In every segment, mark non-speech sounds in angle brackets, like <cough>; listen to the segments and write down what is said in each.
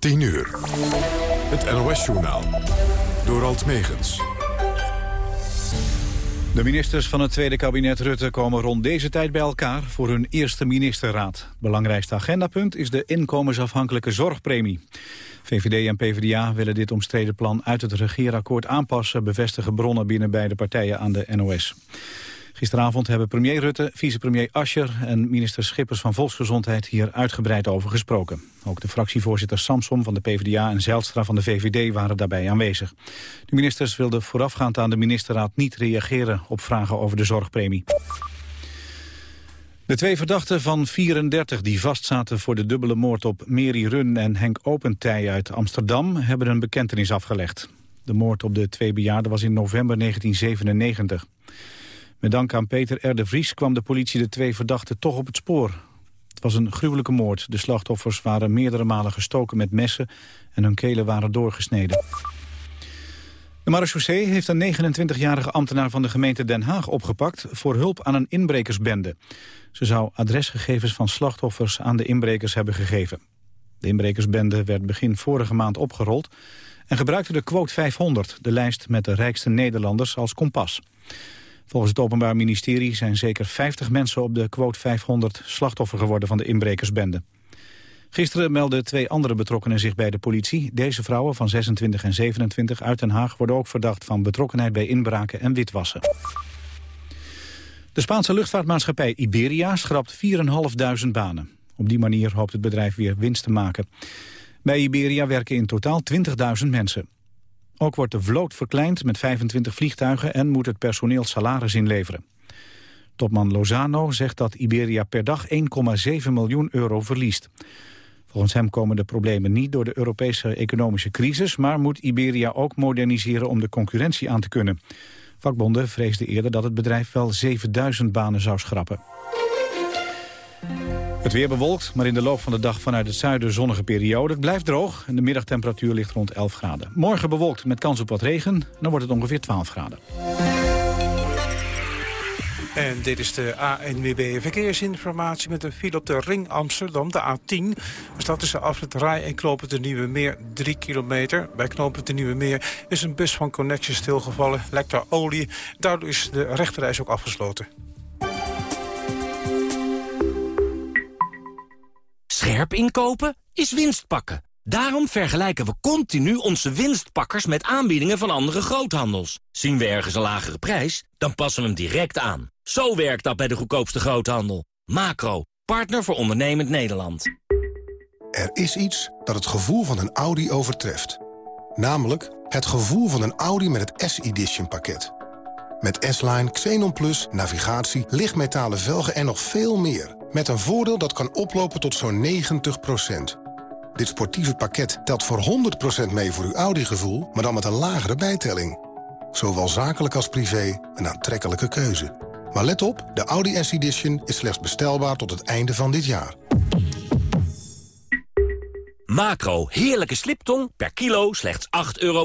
10 uur. Het NOS-journaal. Door Alt Megens. De ministers van het tweede kabinet Rutte komen rond deze tijd bij elkaar voor hun eerste ministerraad. Belangrijkste agendapunt is de inkomensafhankelijke zorgpremie. VVD en PvdA willen dit omstreden plan uit het regeerakkoord aanpassen, bevestigen bronnen binnen beide partijen aan de NOS. Gisteravond hebben premier Rutte, vicepremier Ascher en minister Schippers van Volksgezondheid hier uitgebreid over gesproken. Ook de fractievoorzitter Samsom van de PvdA en Zijlstra van de VVD waren daarbij aanwezig. De ministers wilden voorafgaand aan de ministerraad niet reageren op vragen over de zorgpremie. De twee verdachten van 34 die vastzaten voor de dubbele moord op Mary Run en Henk Opentij uit Amsterdam hebben een bekentenis afgelegd. De moord op de twee bejaarden was in november 1997. Met dank aan Peter R. de Vries kwam de politie de twee verdachten toch op het spoor. Het was een gruwelijke moord. De slachtoffers waren meerdere malen gestoken met messen en hun kelen waren doorgesneden. De marechaussee heeft een 29-jarige ambtenaar van de gemeente Den Haag opgepakt voor hulp aan een inbrekersbende. Ze zou adresgegevens van slachtoffers aan de inbrekers hebben gegeven. De inbrekersbende werd begin vorige maand opgerold en gebruikte de quote 500, de lijst met de rijkste Nederlanders, als kompas. Volgens het Openbaar Ministerie zijn zeker 50 mensen op de quote 500 slachtoffer geworden van de inbrekersbende. Gisteren meldden twee andere betrokkenen zich bij de politie. Deze vrouwen van 26 en 27 uit Den Haag worden ook verdacht van betrokkenheid bij inbraken en witwassen. De Spaanse luchtvaartmaatschappij Iberia schrapt 4.500 banen. Op die manier hoopt het bedrijf weer winst te maken. Bij Iberia werken in totaal 20.000 mensen. Ook wordt de vloot verkleind met 25 vliegtuigen en moet het personeel salaris inleveren. Topman Lozano zegt dat Iberia per dag 1,7 miljoen euro verliest. Volgens hem komen de problemen niet door de Europese economische crisis... maar moet Iberia ook moderniseren om de concurrentie aan te kunnen. Vakbonden vreesden eerder dat het bedrijf wel 7000 banen zou schrappen. Het weer bewolkt, maar in de loop van de dag vanuit het zuiden zonnige periode. Het blijft droog en de middagtemperatuur ligt rond 11 graden. Morgen bewolkt met kans op wat regen, dan wordt het ongeveer 12 graden. En dit is de ANWB Verkeersinformatie met een file op de Ring Amsterdam, de A10. Er staat tussen Afrit Rij en Knopen de Nieuwe Meer 3 kilometer. Bij Knopen de Nieuwe Meer is een bus van Connection stilgevallen, lekt daar olie. Daardoor is de rechterreis ook afgesloten. Scherp inkopen is winst pakken. Daarom vergelijken we continu onze winstpakkers met aanbiedingen van andere groothandels. Zien we ergens een lagere prijs, dan passen we hem direct aan. Zo werkt dat bij de goedkoopste groothandel. Macro, partner voor ondernemend Nederland. Er is iets dat het gevoel van een Audi overtreft. Namelijk het gevoel van een Audi met het S-Edition pakket. Met S-Line, Xenon Plus, navigatie, lichtmetalen velgen en nog veel meer... Met een voordeel dat kan oplopen tot zo'n 90% Dit sportieve pakket telt voor 100% mee voor uw Audi-gevoel... maar dan met een lagere bijtelling. Zowel zakelijk als privé een aantrekkelijke keuze. Maar let op, de Audi S-Edition is slechts bestelbaar tot het einde van dit jaar. Macro, heerlijke sliptong, per kilo slechts 8,95 euro.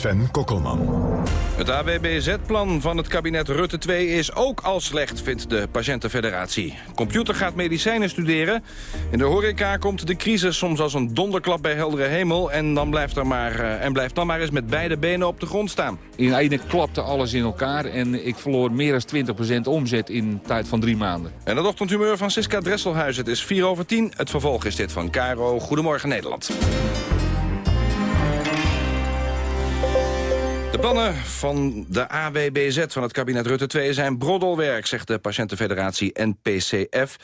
Sven Kokkelman. Het AWBZ-plan van het kabinet Rutte 2 is ook al slecht, vindt de Patiëntenfederatie. Computer gaat medicijnen studeren. In de horeca komt de crisis soms als een donderklap bij heldere hemel... en, dan blijft, er maar, uh, en blijft dan maar eens met beide benen op de grond staan. In ene klapte alles in elkaar en ik verloor meer dan 20% omzet in een tijd van drie maanden. En het ochtendhumeur van Siska Dresselhuis. Het is 4 over 10. Het vervolg is dit van Caro. Goedemorgen Nederland. Plannen van de AWBZ van het kabinet Rutte 2 zijn broddelwerk, zegt de patiëntenfederatie NPCF.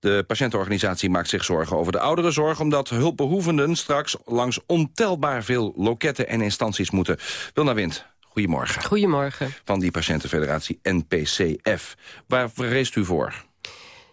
De patiëntenorganisatie maakt zich zorgen over de ouderenzorg... omdat hulpbehoevenden straks langs ontelbaar veel loketten en instanties moeten. Wilna Wind, goedemorgen. Goedemorgen. Van die patiëntenfederatie NPCF. Waar vreest u voor?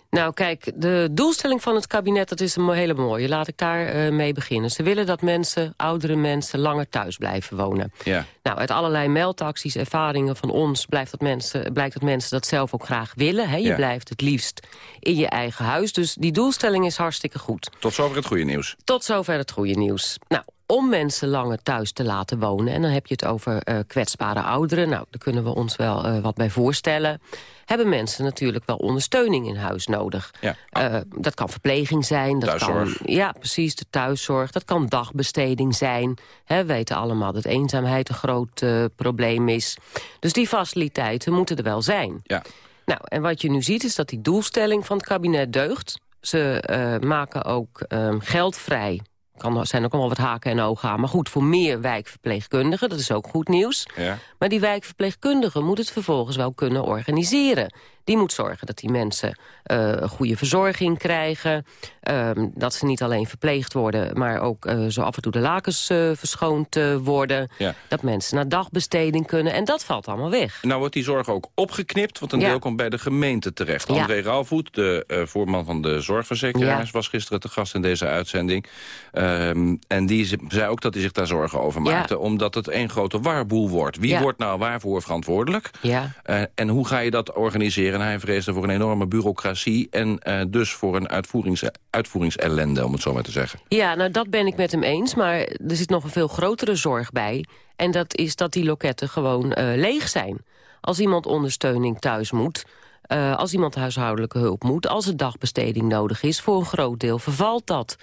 Nou kijk, de doelstelling van het kabinet dat is een hele mooie. Laat ik daar uh, mee beginnen. Ze willen dat mensen, oudere mensen, langer thuis blijven wonen. Ja. Nou, uit allerlei meldacties, ervaringen van ons... Blijft dat mensen, blijkt dat mensen dat zelf ook graag willen. Hè? Je Ja. blijft het liefst in je eigen huis. Dus die doelstelling is hartstikke goed. Tot zover het goede nieuws. Tot zover het goede nieuws. Nou, om mensen langer thuis te laten wonen... en dan heb je het over eh, kwetsbare ouderen... nou, daar kunnen we ons wel eh, wat bij voorstellen... hebben mensen natuurlijk wel ondersteuning in huis nodig. Ja. Eh, dat kan verpleging zijn. Dat Thuiszorg. Kan, ja, precies, de thuiszorg. Dat kan dagbesteding zijn. We weten allemaal dat eenzaamheid een groot probleem is. Dus die faciliteiten moeten er wel zijn. Ja. Nou, en wat je nu ziet is dat die doelstelling van het kabinet deugt. Ze maken ook ehm, geld vrij. Kan, er zijn ook allemaal wat haken en ogen aan. Maar goed, voor meer wijkverpleegkundigen, dat is ook goed nieuws. Ja. Maar die wijkverpleegkundige moet het vervolgens wel kunnen organiseren. Die moet zorgen dat die mensen eh, goede verzorging krijgen. ehm, dat ze niet alleen verpleegd worden, maar ook eh, zo af en toe de lakens eh, verschoond worden. Ja. Dat mensen naar dagbesteding kunnen. En dat valt allemaal weg. Nou wordt die zorg ook opgeknipt, want een Ja. deel komt bij de gemeente terecht. Ja. André Rauwvoet, de voorman van de zorgverzekeraars... Was gisteren te gast in deze uitzending. Ehm, en die ze- zei ook dat hij zich daar zorgen over Ja. maakte... omdat het één grote warboel wordt. Wie Ja. wordt nou waarvoor verantwoordelijk? Ja. En hoe ga je dat organiseren? En hij vreesde voor een enorme bureaucratie... en eh, dus voor een uitvoerings uitvoeringsellende, om het zo maar te zeggen. Ja, nou dat ben ik met hem eens. Maar er zit nog een veel grotere zorg bij. En dat is dat die loketten gewoon eh, leeg zijn. Als iemand ondersteuning thuis moet... eh, als iemand huishoudelijke hulp moet... als er dagbesteding nodig is... voor een groot deel vervalt dat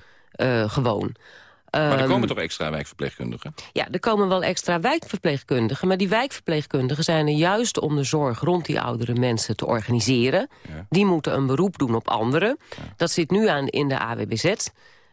gewoon. Maar er Ehm, komen toch extra wijkverpleegkundigen? ja, er komen wel extra wijkverpleegkundigen. Maar die wijkverpleegkundigen zijn er juist om de zorg rond die oudere mensen te organiseren. Ja. Die moeten een beroep doen op anderen. Dat zit nu aan in de AWBZ.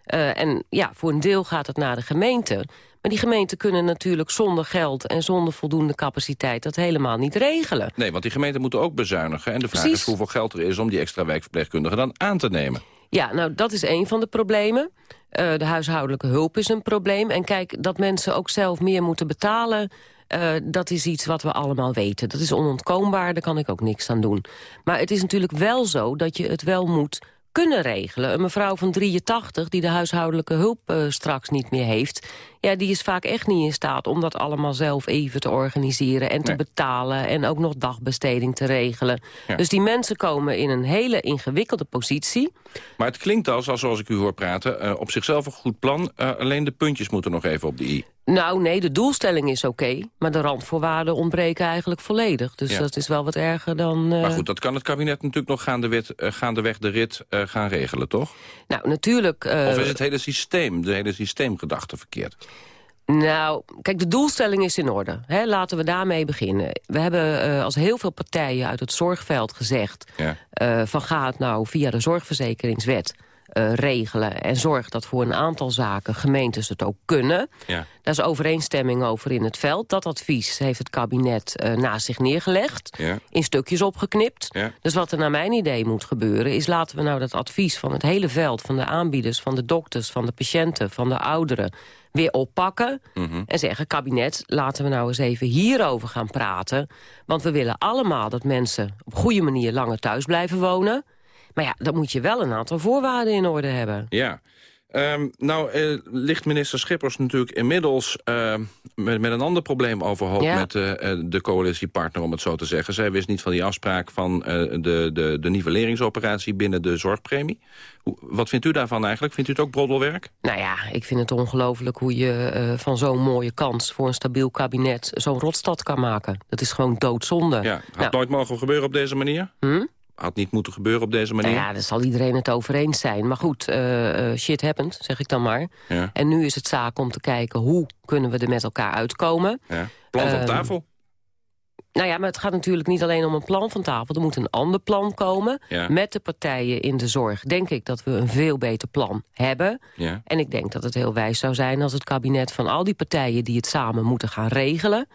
Eh, en ja, voor een deel gaat het naar de gemeente. Maar die gemeenten kunnen natuurlijk zonder geld en zonder voldoende capaciteit dat helemaal niet regelen. Nee, want die gemeenten moeten ook bezuinigen. En de vraag Precies. is hoeveel geld er is om die extra wijkverpleegkundigen dan aan te nemen. Ja, nou dat is een van de problemen. Eh, de huishoudelijke hulp is een probleem. En kijk, dat mensen ook zelf meer moeten betalen... eh, dat is iets wat we allemaal weten. Dat is onontkoombaar, daar kan ik ook niks aan doen. Maar het is natuurlijk wel zo dat je het wel moet kunnen regelen. Een mevrouw van 83 die de huishoudelijke hulp eh, straks niet meer heeft... ja, die is vaak echt niet in staat om dat allemaal zelf even te organiseren... en te betalen en ook nog dagbesteding te regelen. Ja. Dus die mensen komen in een hele ingewikkelde positie... Maar het klinkt als, als zoals ik u hoor praten, eh, op zichzelf een goed plan. eh, alleen de puntjes moeten nog even op de i. Nou, nee, de doelstelling is oké, maar de randvoorwaarden ontbreken eigenlijk volledig. Dus Ja. dat is wel wat erger dan... eh, Maar goed, dat kan het kabinet natuurlijk nog gaandeweg, eh, gaandeweg de rit eh, gaan regelen, toch? Nou, natuurlijk... eh, Of is het hele systeem, de hele systeemgedachte verkeerd? Nou, kijk, de doelstelling is in orde. Hè? Laten we daarmee beginnen. We hebben als heel veel partijen uit het zorgveld gezegd... Ja. van ga het nou via de zorgverzekeringswet eh, regelen... en zorg dat voor een aantal zaken gemeentes het ook kunnen. Ja. Daar is overeenstemming over in het veld. Dat advies heeft het kabinet eh, naast zich neergelegd. Ja. In stukjes opgeknipt. Ja. Dus wat er naar mijn idee moet gebeuren... is laten we nou dat advies van het hele veld... van de aanbieders, van de dokters, van de patiënten, van de ouderen... weer oppakken Mhm. en zeggen... kabinet, laten we nou eens even hierover gaan praten. Want we willen allemaal dat mensen op goede manier langer thuis blijven wonen. Maar ja, dan moet je wel een aantal voorwaarden in orde hebben. Ja. Ehm, nou, eh, ligt minister Schippers natuurlijk inmiddels eh, met, met een ander probleem overhoop... Ja. met eh, eh, de coalitiepartner, om het zo te zeggen. Zij wist niet van die afspraak van de, de, de nivelleringsoperatie binnen de zorgpremie. Hoe, wat vindt u daarvan eigenlijk? Vindt u het ook broddelwerk? Nou ja, ik vind het ongelooflijk hoe je van zo'n mooie kans... voor een stabiel kabinet zo'n rotstad kan maken. Dat is gewoon doodzonde. Ja, had Nou, nooit mogen gebeuren op deze manier? hm? Had niet moeten gebeuren op deze manier? Nou ja, daar zal iedereen het over eens zijn. Maar goed, eh, shit happens, zeg ik dan maar. Ja, En nu is het zaak om te kijken hoe kunnen we er met elkaar uitkomen. ja. Plan van Ehm, tafel? Nou ja, maar het gaat natuurlijk niet alleen om een plan van tafel. Er moet een ander plan komen. Ja. Met de partijen in de zorg denk ik dat we een veel beter plan hebben. Ja. En ik denk dat het heel wijs zou zijn als het kabinet van al die partijen... die het samen moeten gaan regelen,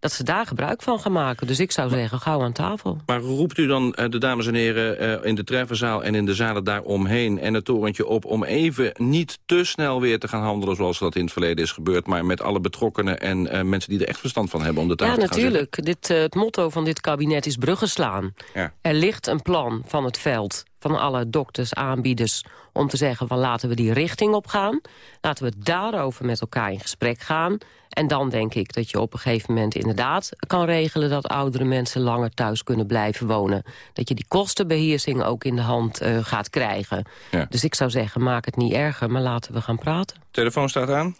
dat ze daar gebruik van gaan maken. Dus ik zou zeggen, gauw aan tafel. Maar roept u dan eh, de dames en heren eh, in de treffenzaal en in de zalen daaromheen... en het torentje op om even niet te snel weer te gaan handelen... zoals dat in het verleden is gebeurd... maar met alle betrokkenen en eh, mensen die er echt verstand van hebben... om de tafel Ja, te gaan zitten? natuurlijk. Dit, het motto van dit kabinet is bruggen slaan. Ja. Er ligt een plan van het veld van alle dokters, aanbieders... om te zeggen van laten we die richting op gaan. Laten we daarover met elkaar in gesprek gaan. En dan denk ik dat je op een gegeven moment inderdaad kan regelen... dat oudere mensen langer thuis kunnen blijven wonen. Dat je die kostenbeheersing ook in de hand uh, gaat krijgen. Ja. Dus ik zou zeggen, maak het niet erger, maar laten we gaan praten. Telefoon staat aan.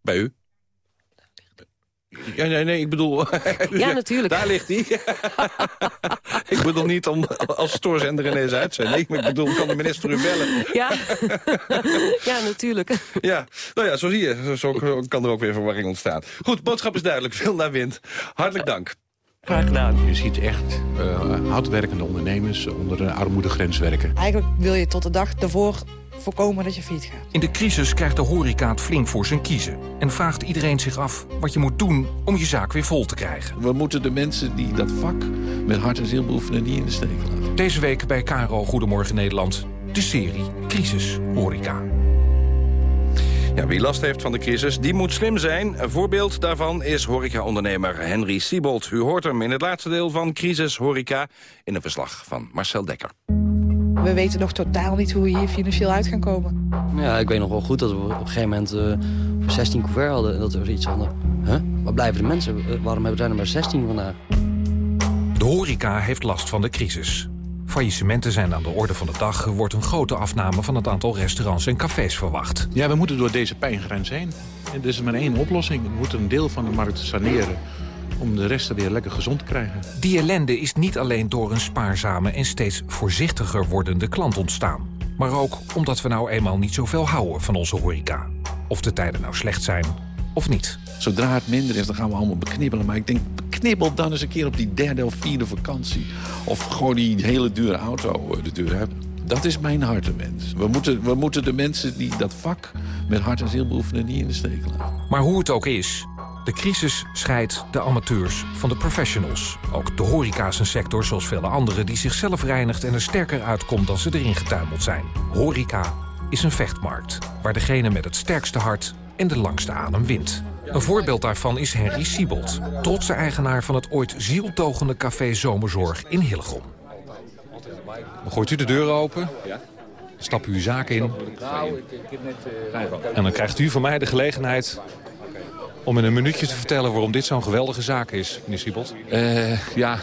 Bij u? Ja, nee, nee, ik bedoel... <laughs> Ja, natuurlijk. Daar ligt hij. <laughs> ik bedoel niet om als stoorzender ineens uit zijn. Ik bedoel, kan de minister u bellen? Ja, <laughs> ja natuurlijk. Ja, nou ja, zo zie je. Zo kan er ook weer verwarring ontstaan. Goed, boodschap is duidelijk. Veel naar wind. Hartelijk dank. Graag gedaan. Je ziet echt uh, hardwerkende ondernemers onder de armoedegrens werken. Eigenlijk wil je tot de dag ervoor voorkomen dat je failliet gaat. In de crisis krijgt de horeca het flink voor zijn kiezen. En vraagt iedereen zich af wat je moet doen om je zaak weer vol te krijgen. We moeten de mensen die dat vak met hart en ziel beoefenen niet in de steek laten. Deze week bij KRO Goedemorgen Nederland. De serie Crisis Horeca. Ja, wie last heeft van de crisis, die moet slim zijn. Een voorbeeld daarvan is horecaondernemer Henry Siebold. U hoort hem in het laatste deel van Crisis Horeca... in een verslag van Marcel Dekker. We weten nog totaal niet hoe we hier financieel uit gaan komen. Ja, ik weet nog wel goed dat we op een gegeven moment uh, 16 couvert hadden. En dat we iets hadden. Huh? Waar blijven de mensen? Waarom hebben we er maar 16 vandaag? De horeca heeft last van de crisis. Faillissementen zijn aan de orde van de dag. Er wordt een grote afname van het aantal restaurants en cafés verwacht. Ja, we moeten door deze pijngrens heen. En er is maar één oplossing. We moeten een deel van de markt saneren om de rest weer lekker gezond te krijgen. Die ellende is niet alleen door een spaarzame en steeds voorzichtiger wordende klant ontstaan. Maar ook omdat we nou eenmaal niet zoveel houden van onze horeca. Of de tijden nou slecht zijn of niet. Zodra het minder is, dan gaan we allemaal beknibbelen. Maar ik denk, beknibbel dan eens een keer op die derde of vierde vakantie. Of gewoon die hele dure auto de deur uit. Dat is mijn hartenwens. We moeten, we moeten de mensen die dat vak met hart en ziel beoefenen niet in de steek laten. Maar hoe het ook is, de crisis scheidt de amateurs van de professionals. Ook de horeca is een sector, zoals vele andere, die zichzelf reinigt... en er sterker uitkomt dan ze erin getuimeld zijn. Horeca is een vechtmarkt, waar degene met het sterkste hart en de langste adem wint. Een voorbeeld daarvan is Henry Siebold, trotse eigenaar van het ooit zieltogende café Zomerzorg in Hillegom. Dan gooit u de deur open, stapt u uw zaak in... en dan krijgt u van mij de gelegenheid om in een minuutje te vertellen waarom dit zo'n geweldige zaak is, meneer Siebold? Uh, ja,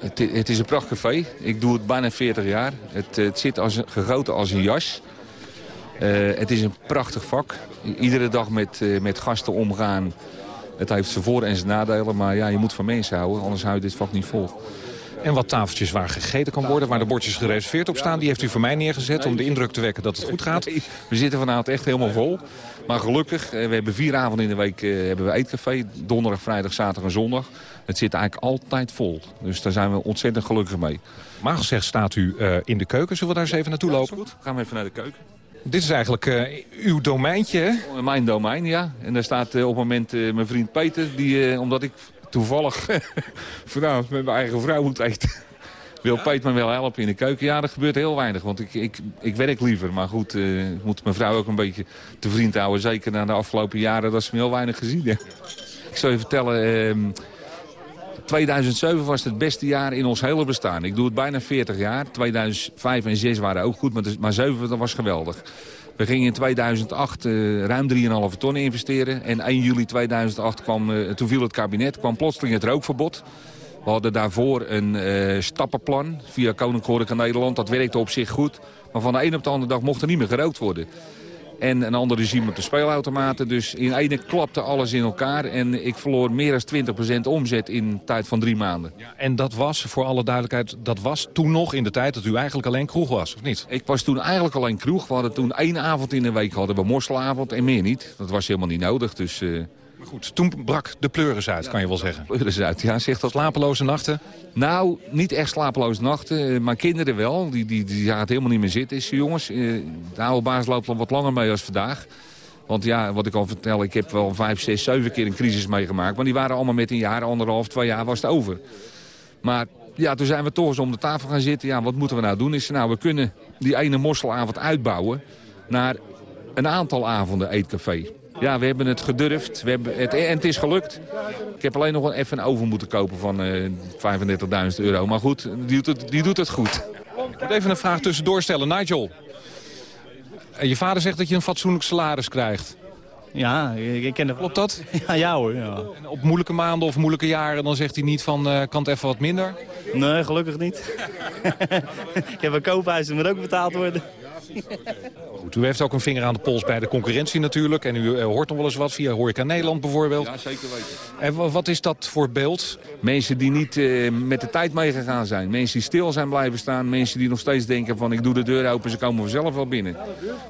het, het, is een pracht café. Ik doe het bijna 40 jaar. Het, het zit als gegoten als een jas. Uh, het is een prachtig vak. Iedere dag met, met gasten omgaan. Het heeft zijn voor- en zijn nadelen, maar ja, je moet van mensen houden. Anders hou je dit vak niet vol. En wat tafeltjes waar gegeten kan worden, waar de bordjes gereserveerd op staan... die heeft u voor mij neergezet om de indruk te wekken dat het goed gaat. We zitten vanavond echt helemaal vol. Maar gelukkig, we hebben vier avonden in de week uh, hebben we eetcafé. Donderdag, vrijdag, zaterdag en zondag. Het zit eigenlijk altijd vol. Dus daar zijn we ontzettend gelukkig mee. Maar gezegd staat u uh, in de keuken. Zullen we daar eens even naartoe lopen? Goed, gaan we even naar de keuken. Dit is eigenlijk uh, uw domeintje, hè? Mijn domein, ja. En daar staat op het moment mijn vriend Peter. Die, omdat ik toevallig <laughs> vanavond met mijn eigen vrouw moet eten wil Peet me wel helpen in de keuken? Ja, er gebeurt heel weinig, want ik, ik, ik werk liever. Maar goed, uh, ik moet mijn vrouw ook een beetje te vriend houden. Zeker na de afgelopen jaren dat ze me heel weinig gezien heeft. Ik zal je vertellen, uh, 2007 was het beste jaar in ons hele bestaan. Ik doe het bijna 40 jaar. 2005 en 2006 waren ook goed, maar, maar 2007 was geweldig. We gingen in 2008 uh, ruim 3,5 ton investeren. En 1 juli 2008 kwam, uh, toen viel het kabinet, kwam plotseling het rookverbod. We hadden daarvoor een uh, stappenplan via Koninklijke Nederland. Dat werkte op zich goed. Maar van de een op de andere dag mocht er niet meer gerookt worden. En een ander regime op de speelautomaten. Dus in ene klapte alles in elkaar. En ik verloor meer dan 20% omzet in een tijd van drie maanden. Ja, en dat was, voor alle duidelijkheid, dat was toen nog in de tijd dat u eigenlijk alleen kroeg was, of niet? Ik was toen eigenlijk alleen kroeg. We hadden toen één avond in de week hadden we morselavond en meer niet. Dat was helemaal niet nodig, dus... Uh... Maar goed, toen brak de pleuris uit, kan je wel zeggen. Pleuris uit, ja, zegt dat. Slapeloze nachten? Nou, niet echt slapeloze nachten. Mijn kinderen wel. Die, die, die zaten helemaal niet meer zitten. Is, jongens, de oude baas loopt al wat langer mee als vandaag. Want ja, wat ik al vertel, ik heb wel vijf, zes, zeven keer een crisis meegemaakt. Maar die waren allemaal met een jaar, anderhalf, twee jaar was het over. Maar ja, toen zijn we toch eens om de tafel gaan zitten. Ja, wat moeten we nou doen? Is nou, we kunnen die ene morselavond uitbouwen naar een aantal avonden eetcafé. Ja, we hebben het gedurfd. We hebben het, en het is gelukt. Ik heb alleen nog even een oven moeten kopen van uh, 35.000 euro. Maar goed, die doet, het, die doet het goed. moet even een vraag tussendoor stellen. Nigel, eh, je vader zegt dat je een fatsoenlijk salaris krijgt. Ja, ik ken de... Klopt dat? <laughs> Ja, ja hoor. Ja. En op moeilijke maanden of moeilijke jaren, dan zegt hij niet van, eh, kan het even wat minder? Nee, gelukkig niet. <laughs> ik heb een koophuis, dat moet ook betaald worden. Goed, u heeft ook een vinger aan de pols bij de concurrentie natuurlijk. En u eh, hoort nog wel eens wat via Horeca Nederland bijvoorbeeld. Ja, zeker weten. En wa- wat is dat voor beeld? Mensen die niet eh, met de tijd meegegaan zijn. Mensen die stil zijn blijven staan. Mensen die nog steeds denken van ik doe de deur open, ze komen vanzelf wel binnen.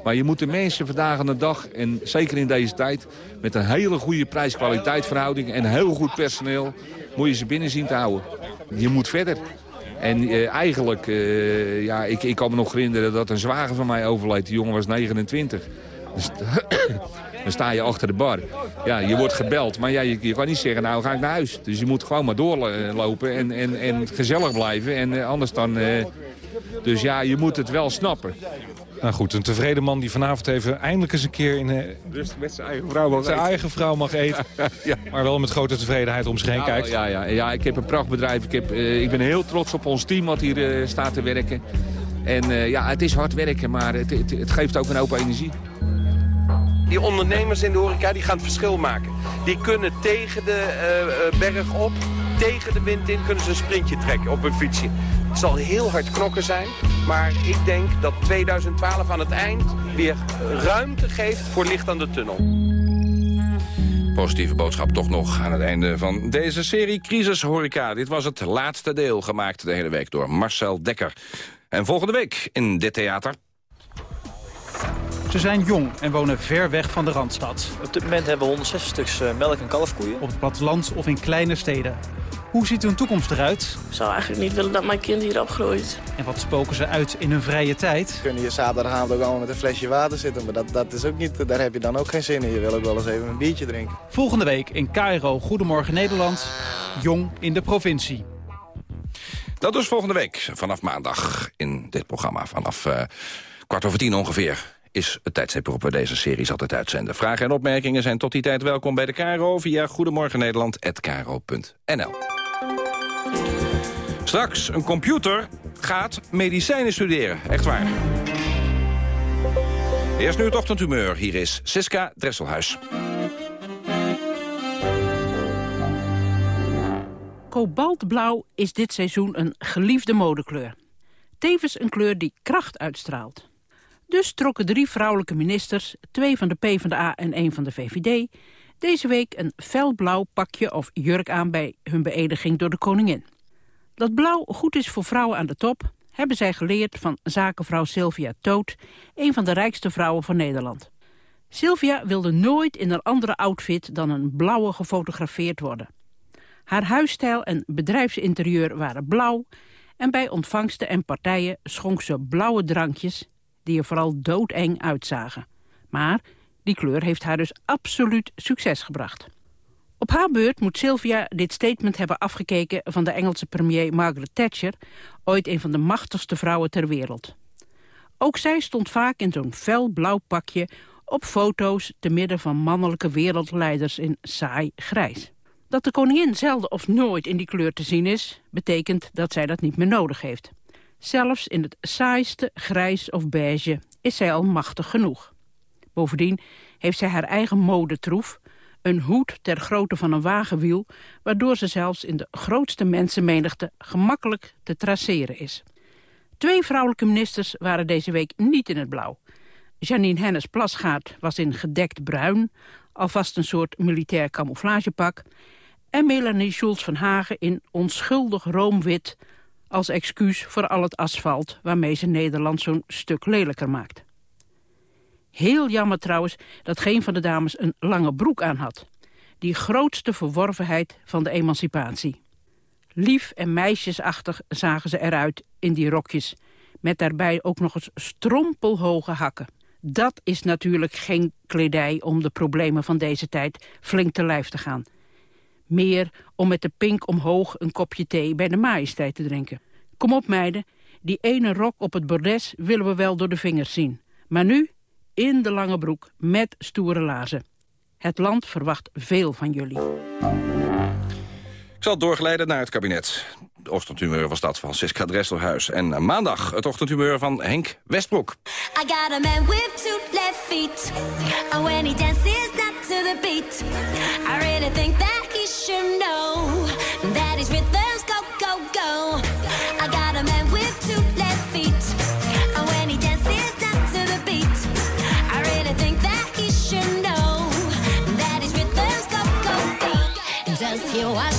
Maar je moet de mensen vandaag aan de dag, en zeker in deze tijd... met een hele goede prijs-kwaliteit verhouding en heel goed personeel... moet je ze binnen zien te houden. Je moet verder. En eh, eigenlijk, eh, ja, ik, ik kan me nog herinneren dat een zwager van mij overleed. Die jongen was 29. Dus, <coughs> dan sta je achter de bar. Ja, je wordt gebeld, maar ja, je, kan niet zeggen, nou ga ik naar huis. Dus je moet gewoon maar doorlopen en, en, en gezellig blijven. En eh, anders dan... dus ja, je moet het wel snappen. Nou goed, een tevreden man die vanavond even eindelijk eens een keer in, eh, Dus met zijn eigen vrouw mag zijn eten. eigen vrouw mag eten. <laughs> Ja. Maar wel met grote tevredenheid om zich heen Ja, kijkt. Ja, ja, ja, ik heb een prachtbedrijf. Ik, heb, eh, ik ben heel trots op ons team wat hier eh, staat te werken. En eh, ja, het is hard werken, maar het, het, het geeft ook een hoop energie. Die ondernemers in de horeca die gaan het verschil maken. Die kunnen tegen de berg op, tegen de wind in, kunnen ze een sprintje trekken op een fietsje. Het zal heel hard knokken zijn, maar ik denk dat 2012 aan het eind weer ruimte geeft voor licht aan de tunnel. Positieve boodschap toch nog aan het einde van deze serie Crisis Horeca. Dit was het laatste deel, gemaakt de hele week door Marcel Dekker. En volgende week in dit theater... Ze zijn jong en wonen ver weg van de Randstad. Op dit moment hebben we 160 stuks eh, melk- en kalfkoeien. Op het platteland of in kleine steden. Hoe ziet hun toekomst eruit? Ik zou eigenlijk niet willen dat mijn kind hier opgroeit. En wat spoken ze uit in hun vrije tijd? We kunnen hier zaterdagavond ook allemaal met een flesje water zitten. Maar dat, dat is ook niet, daar heb je dan ook geen zin in. Je wil ook wel eens even een biertje drinken. Volgende week in Cairo, Goedemorgen Nederland. Jong in de provincie. Dat dus volgende week, vanaf maandag in dit programma. Vanaf eh, kwart over tien ongeveer is het tijdstip waarop we deze series altijd uitzenden. Vragen en opmerkingen zijn tot die tijd welkom bij de KRO... via goedemorgennederland.kro.nl. Straks, een computer gaat medicijnen studeren. Echt waar. Eerst nu het ochtendhumeur. Hier is Siska Dresselhuis. Kobaltblauw is dit seizoen een geliefde modekleur. Tevens een kleur die kracht uitstraalt. Dus trokken drie vrouwelijke ministers, twee van de PvdA en één van de VVD... deze week een felblauw pakje of jurk aan bij hun beëdiging door de koningin. Dat blauw goed is voor vrouwen aan de top... hebben zij geleerd van zakenvrouw Sylvia Toot... een van de rijkste vrouwen van Nederland. Sylvia wilde nooit in een andere outfit dan een blauwe gefotografeerd worden. Haar huisstijl en bedrijfsinterieur waren blauw... en bij ontvangsten en partijen schonk ze blauwe drankjes... die er vooral doodeng uitzagen. Maar die kleur heeft haar dus absoluut succes gebracht. Op haar beurt moet Sylvia dit statement hebben afgekeken... van de Engelse premier Margaret Thatcher... ooit een van de machtigste vrouwen ter wereld. Ook zij stond vaak in zo'n fel blauw pakje... op foto's te midden van mannelijke wereldleiders in saai grijs. Dat de koningin zelden of nooit in die kleur te zien is... betekent dat zij dat niet meer nodig heeft. Zelfs in het saaiste grijs of beige is zij al machtig genoeg. Bovendien heeft zij haar eigen modetroef... een hoed ter grootte van een wagenwiel... waardoor ze zelfs in de grootste mensenmenigte gemakkelijk te traceren is. Twee vrouwelijke ministers waren deze week niet in het blauw. Janine Hennis Plasgaard was in gedekt bruin... alvast een soort militair camouflagepak... en Melanie Schulz van Hagen in onschuldig roomwit... als excuus voor al het asfalt waarmee ze Nederland zo'n stuk lelijker maakt. Heel jammer trouwens dat geen van de dames een lange broek aan had. Die grootste verworvenheid van de emancipatie. Lief en meisjesachtig zagen ze eruit in die rokjes... met daarbij ook nog eens strompelhoge hakken. Dat is natuurlijk geen kledij om de problemen van deze tijd flink te lijf te gaan. Meer om met de pink omhoog een kopje thee bij de majesteit te drinken. Kom op meiden, die ene rok op het bordes willen we wel door de vingers zien. Maar nu in de lange broek met stoere lazen. Het land verwacht veel van jullie. Ik zal doorgeleiden naar het kabinet. Het ochtendhumeur was dat van Siska Dresselhuis. En eh, maandag het ochtendhumeur van Henk Westbroek. I got a man with two left feet. And when he dances not to the beat, I really think that he should know that his rhythms go, Does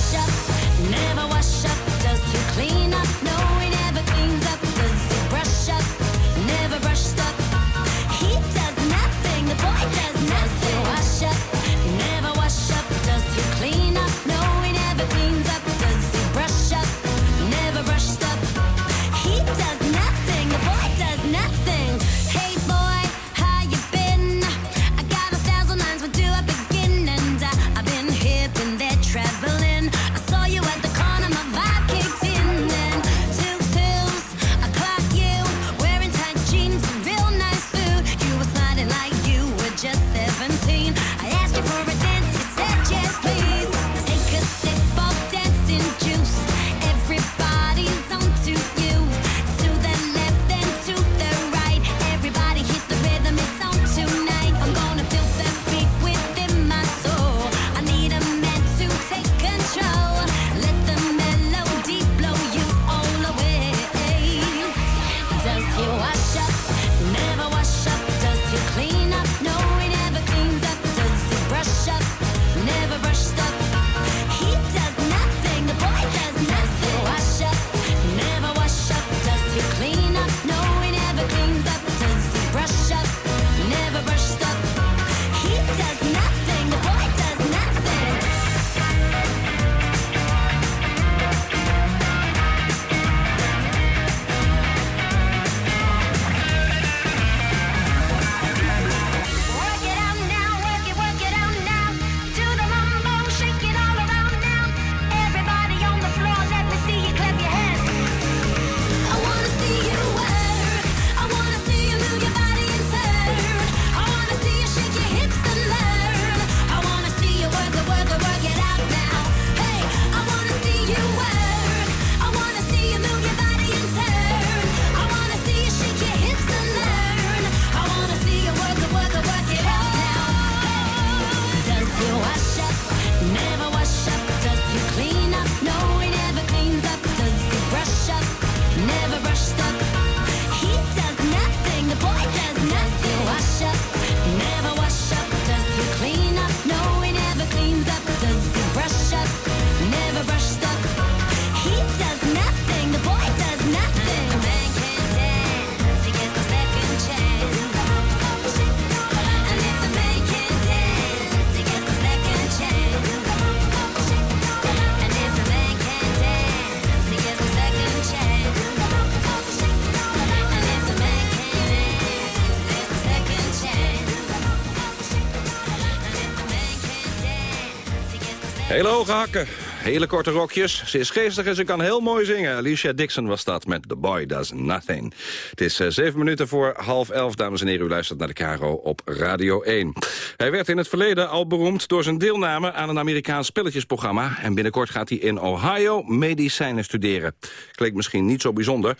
hoge hele korte rokjes. Ze is geestig en ze kan heel mooi zingen. Alicia Dixon was dat met The Boy Does Nothing. Het is eh, zeven minuten voor half elf, dames en heren. U luistert naar de Caro op Radio 1. Hij werd in het verleden al beroemd door zijn deelname aan een Amerikaans spelletjesprogramma. En binnenkort gaat hij in Ohio medicijnen studeren. Klinkt misschien niet zo bijzonder.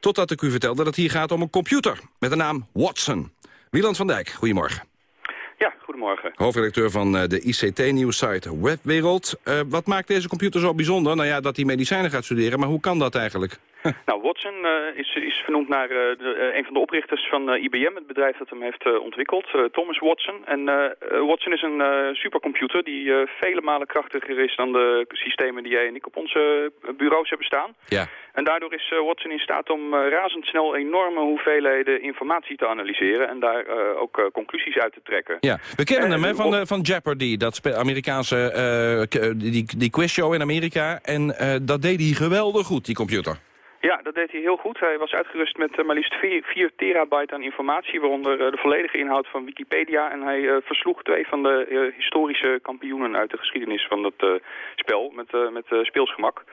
Totdat ik u vertelde dat het hier gaat om een computer met de naam Watson. Wieland van Dijk, goedemorgen. Goedemorgen. Hoofdredacteur van eh, de ICT-nieuwssite Webwereld. Eh, wat maakt deze computer zo bijzonder? Nou ja, dat hij medicijnen gaat studeren, maar hoe kan dat eigenlijk? <laughs> Nou, Watson eh, is, is vernoemd naar de, een van de oprichters van IBM, het bedrijf dat hem heeft ontwikkeld, Thomas Watson. En Watson is een supercomputer die vele malen krachtiger is dan de systemen die jij en ik op onze bureaus hebben staan. Ja. En daardoor is eh, Watson in staat om eh, razendsnel enorme hoeveelheden informatie te analyseren en daar eh, ook conclusies uit te trekken. Ja, we kennen hem hè, van, van Jeopardy, dat Amerikaanse die, die quizshow in Amerika. En dat deed hij geweldig goed, die computer. Ja, dat deed hij heel goed. Hij was uitgerust met eh, maar liefst 4, terabyte aan informatie, waaronder eh, de volledige inhoud van Wikipedia. En hij eh, versloeg twee van de historische kampioenen uit de geschiedenis van dat spel met, met speelsgemak.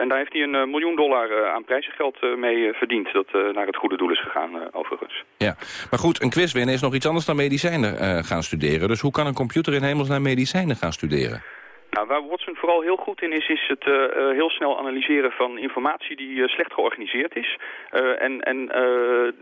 En daar heeft hij een miljoen dollar aan prijzengeld mee verdiend, dat naar het goede doel is gegaan overigens. Ja, maar goed, een quiz winnen is nog iets anders dan medicijnen gaan studeren. Dus hoe kan een computer in hemelsnaam medicijnen gaan studeren? Nou, waar Watson vooral heel goed in is, is het uh, uh, heel snel analyseren van informatie die uh, slecht georganiseerd is. en en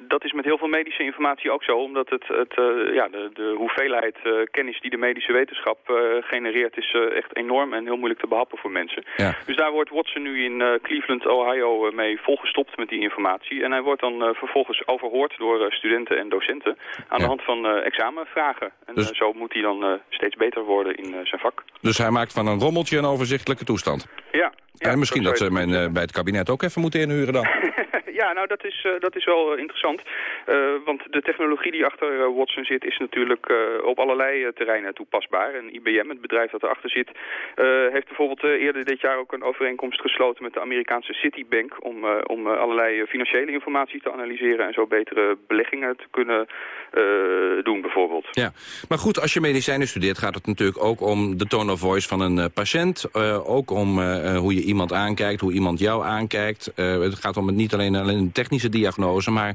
dat is met heel veel medische informatie ook zo, omdat het, het, ja, de, de hoeveelheid kennis die de medische wetenschap genereert is echt enorm en heel moeilijk te behappen voor mensen. Ja. Dus daar wordt Watson nu in Cleveland, Ohio mee volgestopt met die informatie. En hij wordt dan vervolgens overhoord door studenten en docenten aan Ja. de hand van examenvragen. En Dus- zo moet hij dan steeds beter worden in zijn vak. Dus hij maakt van een rommeltje een overzichtelijke toestand. Ja. en misschien dat zou ze je hem eh, bij het kabinet ook even moeten inhuren dan. <laughs> Ja, nou dat is, eh, dat is wel eh, interessant. Eh, want de technologie die achter Watson zit is natuurlijk op allerlei terreinen toepasbaar. En IBM, het bedrijf dat erachter zit, heeft bijvoorbeeld eerder dit jaar ook een overeenkomst gesloten met de Amerikaanse Citibank om, om allerlei financiële informatie te analyseren en zo betere beleggingen te kunnen doen bijvoorbeeld. Ja, maar goed, als je medicijnen studeert gaat het natuurlijk ook om de tone of voice van een patiënt. Ook om hoe je iemand aankijkt, hoe iemand jou aankijkt. Het gaat om het niet alleen, alleen een technische diagnose, maar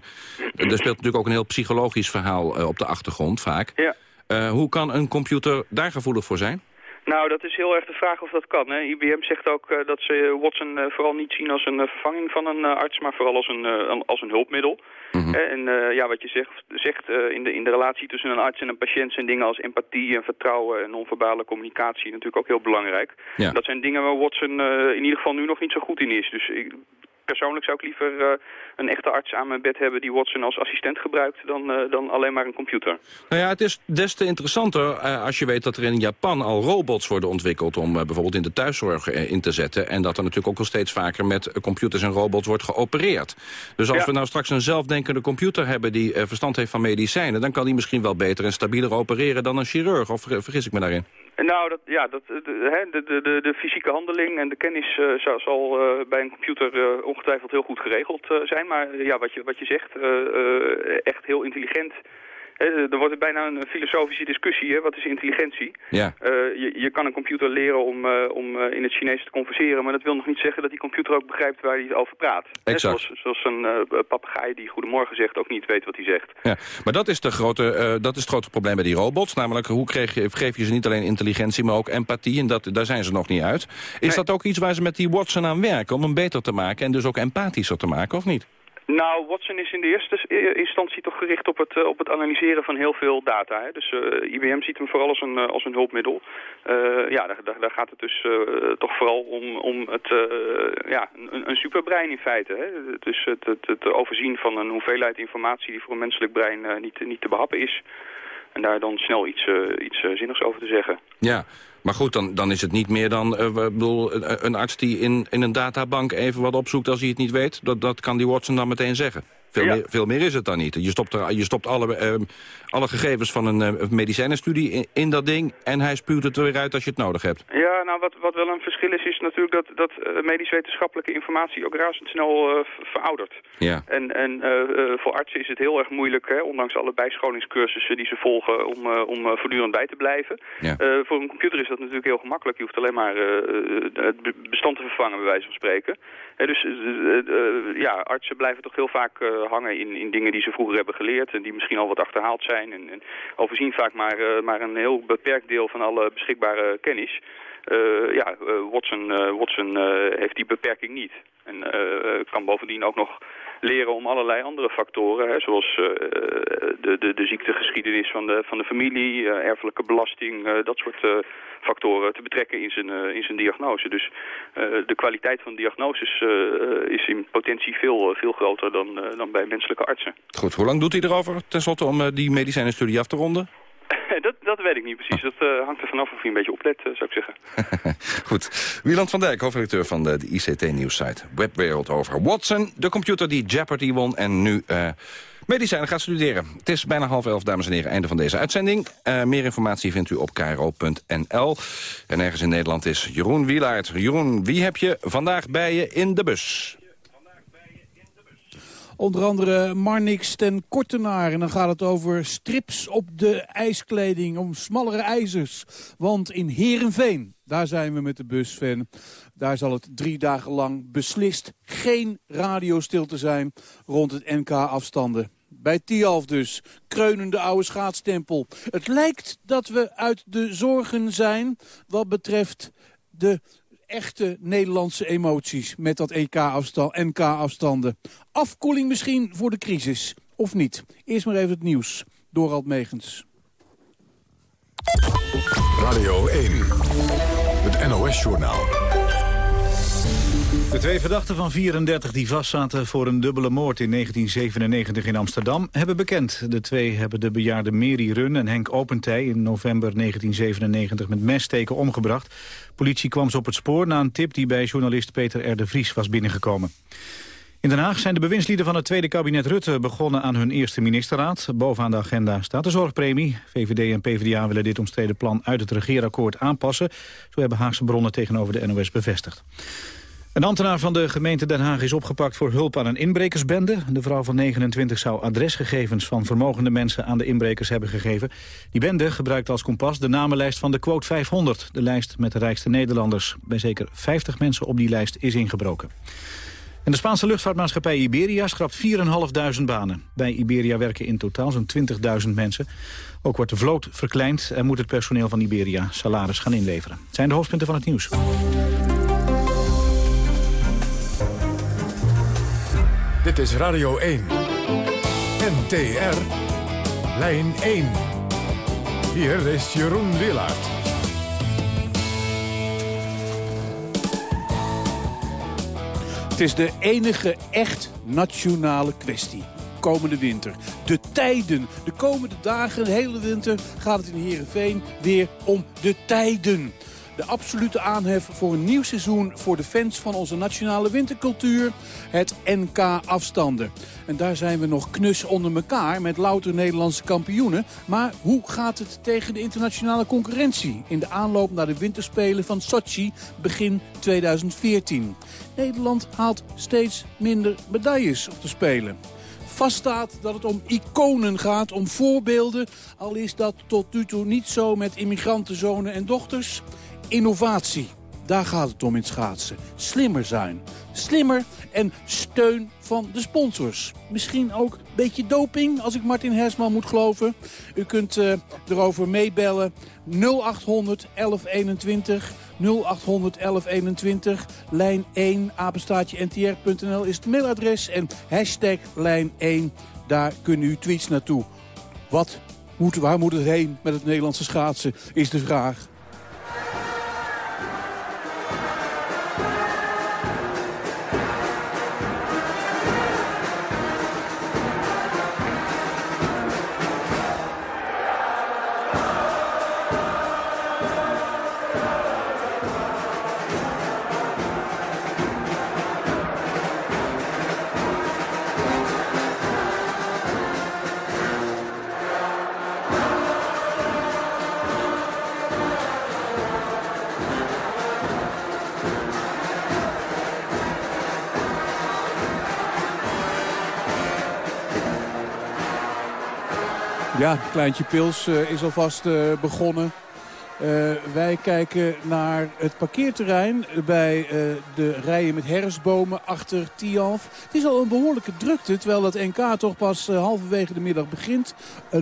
er speelt natuurlijk ook een heel psychologisch verhaal eh, op de achtergrond vaak. Ja. Eh, hoe kan een computer daar gevoelig voor zijn? Nou, dat is heel erg de vraag of dat kan. Hè. IBM zegt ook eh, dat ze Watson vooral niet zien als een vervanging van een arts, maar vooral als een, als een hulpmiddel. Mhm. En ja, wat je zegt, zegt in, de, in de relatie tussen een arts en een patiënt zijn dingen als empathie en vertrouwen en non-verbale communicatie natuurlijk ook heel belangrijk. Ja. Dat zijn dingen waar Watson in ieder geval nu nog niet zo goed in is. Dus ik, persoonlijk zou ik liever eh, een echte arts aan mijn bed hebben die Watson als assistent gebruikt dan, eh, dan alleen maar een computer. Nou ja, het is des te interessanter eh, als je weet dat er in Japan al robots worden ontwikkeld... om bijvoorbeeld in de thuiszorg in te zetten. En dat er natuurlijk ook al steeds vaker met computers en robots wordt geopereerd. Dus als Ja. we nou straks een zelfdenkende computer hebben... die verstand heeft van medicijnen... dan kan die misschien wel beter en stabieler opereren dan een chirurg. Of ver- vergis ik me daarin? Nou, dat, ja, dat, de, de, de, de, fysieke handeling en de kennis eh, zal, eh, bij een computer eh, ongetwijfeld heel goed geregeld zijn. Maar ja, wat je, wat je zegt, echt heel intelligent. Hè, er wordt bijna een filosofische discussie, hè, wat is intelligentie? Ja. Eh, je, je kan een computer leren om, eh, om eh, in het Chinees te converseren, maar dat wil nog niet zeggen dat die computer ook begrijpt waar hij over praat. Exact. zoals, zoals een eh, papegaai die goedemorgen zegt ook niet weet wat hij zegt. Ja, maar dat is, de grote, eh, dat is het grote probleem bij die robots. Namelijk, hoe kreeg je, geef je ze niet alleen intelligentie, maar ook empathie? En dat, daar zijn ze nog niet uit. Is dat ook iets waar ze met die Watson aan werken... om hem beter te maken en dus ook empathischer te maken, of niet? Nou, Watson is in de eerste instantie toch gericht op het, eh, op het analyseren van heel veel data. Hè. Dus eh, IBM ziet hem vooral als een, eh, als een hulpmiddel. Ja, daar, daar, gaat het dus toch vooral om, om het, ja, een, een superbrein in feite. Hè. Dus het, het, het overzien van een hoeveelheid informatie die voor een menselijk brein niet, niet te behappen is. En daar dan snel iets, iets zinnigs over te zeggen. Ja, maar goed, dan, dan is het niet meer dan we- bedoel, een arts die in, in een databank even wat opzoekt als hij het niet weet. Dat, dat kan die Watson dan meteen zeggen. Veel, Ja. meer, veel meer is het dan niet. Je stopt, er, je stopt alle, eh, alle gegevens van een eh, medicijnenstudie in, in dat ding... en hij spuwt het er weer uit als je het nodig hebt. Ja, nou wat, wat wel een verschil is, is natuurlijk dat, dat eh, medisch-wetenschappelijke informatie ook razendsnel v- veroudert. Ja. En, en voor artsen is het heel erg moeilijk, hè, ondanks alle bijscholingscursussen die ze volgen, om, om voortdurend bij te blijven. Ja. Voor een computer is dat natuurlijk heel gemakkelijk. Je hoeft alleen maar het be- bestand te vervangen, bij wijze van spreken. Dus ja, artsen blijven toch heel vaak hangen in, in dingen die ze vroeger hebben geleerd en die misschien al wat achterhaald zijn. En, en overzien vaak maar, eh, maar een heel beperkt deel van alle beschikbare kennis. Eh, ja, eh, Watson, eh, Watson eh, heeft die beperking niet. En eh, kan bovendien ook nog leren om allerlei andere factoren, hè, zoals eh, de, de, de ziektegeschiedenis van de, van de familie, eh, erfelijke belasting, eh, dat soort factoren te betrekken in zijn, in zijn diagnose. Dus de kwaliteit van diagnoses is in potentie veel, veel groter dan, dan bij menselijke artsen. Goed, hoe lang doet hij erover tenslotte om die medicijnenstudie af te ronden? Dat, dat weet ik niet precies. Dat eh, hangt er vanaf of je een beetje oplet, eh, zou ik zeggen. <laughs> Goed. Wieland van Dijk, hoofdredacteur van de, de ICT-nieuwssite Webwereld over Watson. De computer die Jeopardy won en nu eh, medicijnen gaat studeren. Het is bijna half elf, dames en heren, einde van deze uitzending. Meer informatie vindt u op kro.nl. En ergens in Nederland is Jeroen Wielaert. Jeroen, wie heb je vandaag bij je in de bus? Onder andere Marnix ten Kortenaar. En dan gaat het over strips op de ijskleding, om smallere ijzers. Want in Heerenveen, daar zijn we met de bus. Daar zal het drie dagen lang beslist geen radiostilte zijn rond het NK-afstanden. Bij Tialf dus. Kreunende oude schaatstempel. Het lijkt dat we uit de zorgen zijn wat betreft de echte Nederlandse emoties met dat EK-afstand, NK-afstanden. Afkoeling misschien voor de crisis, of niet? Eerst maar even het nieuws. Dorald Megens. Radio 1, het NOS-journaal. De twee verdachten van 34 die vastzaten voor een dubbele moord in 1997 in Amsterdam hebben bekend. De twee hebben de bejaarde Mary Run en Henk Opentij in november 1997 met messteken omgebracht. Politie kwam ze op het spoor na een tip die bij journalist Peter R. de Vries was binnengekomen. In Den Haag zijn de bewindslieden van het tweede kabinet Rutte begonnen aan hun eerste ministerraad. Bovenaan de agenda staat de zorgpremie. VVD en PvdA willen dit omstreden plan uit het regeerakkoord aanpassen. Zo hebben Haagse bronnen tegenover de NOS bevestigd. Een ambtenaar van de gemeente Den Haag is opgepakt voor hulp aan een inbrekersbende. De vrouw van 29 zou adresgegevens van vermogende mensen aan de inbrekers hebben gegeven. Die bende gebruikt als kompas de namenlijst van de Quote 500, de lijst met de rijkste Nederlanders. Bij zeker 50 mensen op die lijst is ingebroken. En de Spaanse luchtvaartmaatschappij Iberia schrapt 4.500 banen. Bij Iberia werken in totaal zo'n 20.000 mensen. Ook wordt de vloot verkleind en moet het personeel van Iberia salaris gaan inleveren. Het zijn de hoofdpunten van het nieuws. Dit is Radio 1. NTR. Lijn 1. Hier is Jeroen Willaert. Het is de enige echt nationale kwestie. Komende winter. De tijden. De komende dagen, de hele winter, gaat het in Heerenveen weer om de tijden. De absolute aanhef voor een nieuw seizoen voor de fans van onze nationale wintercultuur. Het NK afstanden. En daar zijn we nog knus onder elkaar met louter Nederlandse kampioenen. Maar hoe gaat het tegen de internationale concurrentie? In de aanloop naar de winterspelen van Sochi begin 2014. Nederland haalt steeds minder medailles op de Spelen vaststaat dat het om iconen gaat, om voorbeelden. Al is dat tot nu toe niet zo met immigrantenzonen en dochters. Innovatie, daar gaat het om in schaatsen. Slimmer zijn. Slimmer en steun van de sponsors. Misschien ook een beetje doping, als ik Martin Hersman moet geloven. U kunt uh, erover meebellen. 0800 1121. 0800 1121. Lijn 1, apenstaatje ntr.nl is het mailadres. En hashtag lijn 1, daar kunnen u tweets naartoe. Wat moet, waar moet het heen met het Nederlandse schaatsen, is de vraag. Kleintje Pils uh, is alvast uh, begonnen. Uh, wij kijken naar het parkeerterrein bij de rijen met herfstbomen achter Tialf. Het is al een behoorlijke drukte, terwijl dat NK toch pas halverwege de middag begint.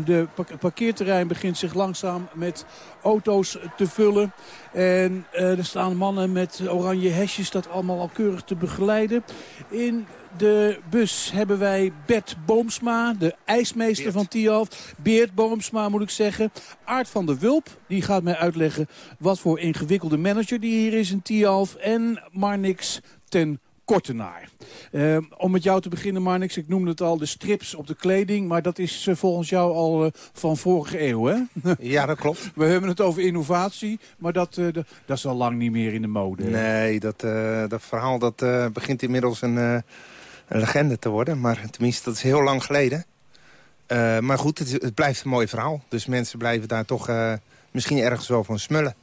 de parkeerterrein begint zich langzaam met auto's te vullen. En er staan mannen met oranje hesjes dat allemaal al keurig te begeleiden. In de bus hebben wij Bert Boomsma, de ijsmeester van Tialf. Beert Boomsma moet ik zeggen. Aart van der Wulp, die gaat mij uitleggen wat voor ingewikkelde manager die hier is in Tialf. En Marnix ten Kortenaar. Uh, om met jou te beginnen, Marnix, ik noemde het al, de strips op de kleding. Maar dat is uh, volgens jou al uh, van vorige eeuw, hè? <laughs> Ja, dat klopt. We hebben het over innovatie, maar dat, dat is al lang niet meer in de mode. Nee, dat, dat verhaal dat, begint inmiddels een een legende te worden. Maar tenminste, dat is heel lang geleden. Uh, maar goed, het, het, blijft een mooi verhaal. Dus mensen blijven daar toch uh, misschien ergens wel van smullen.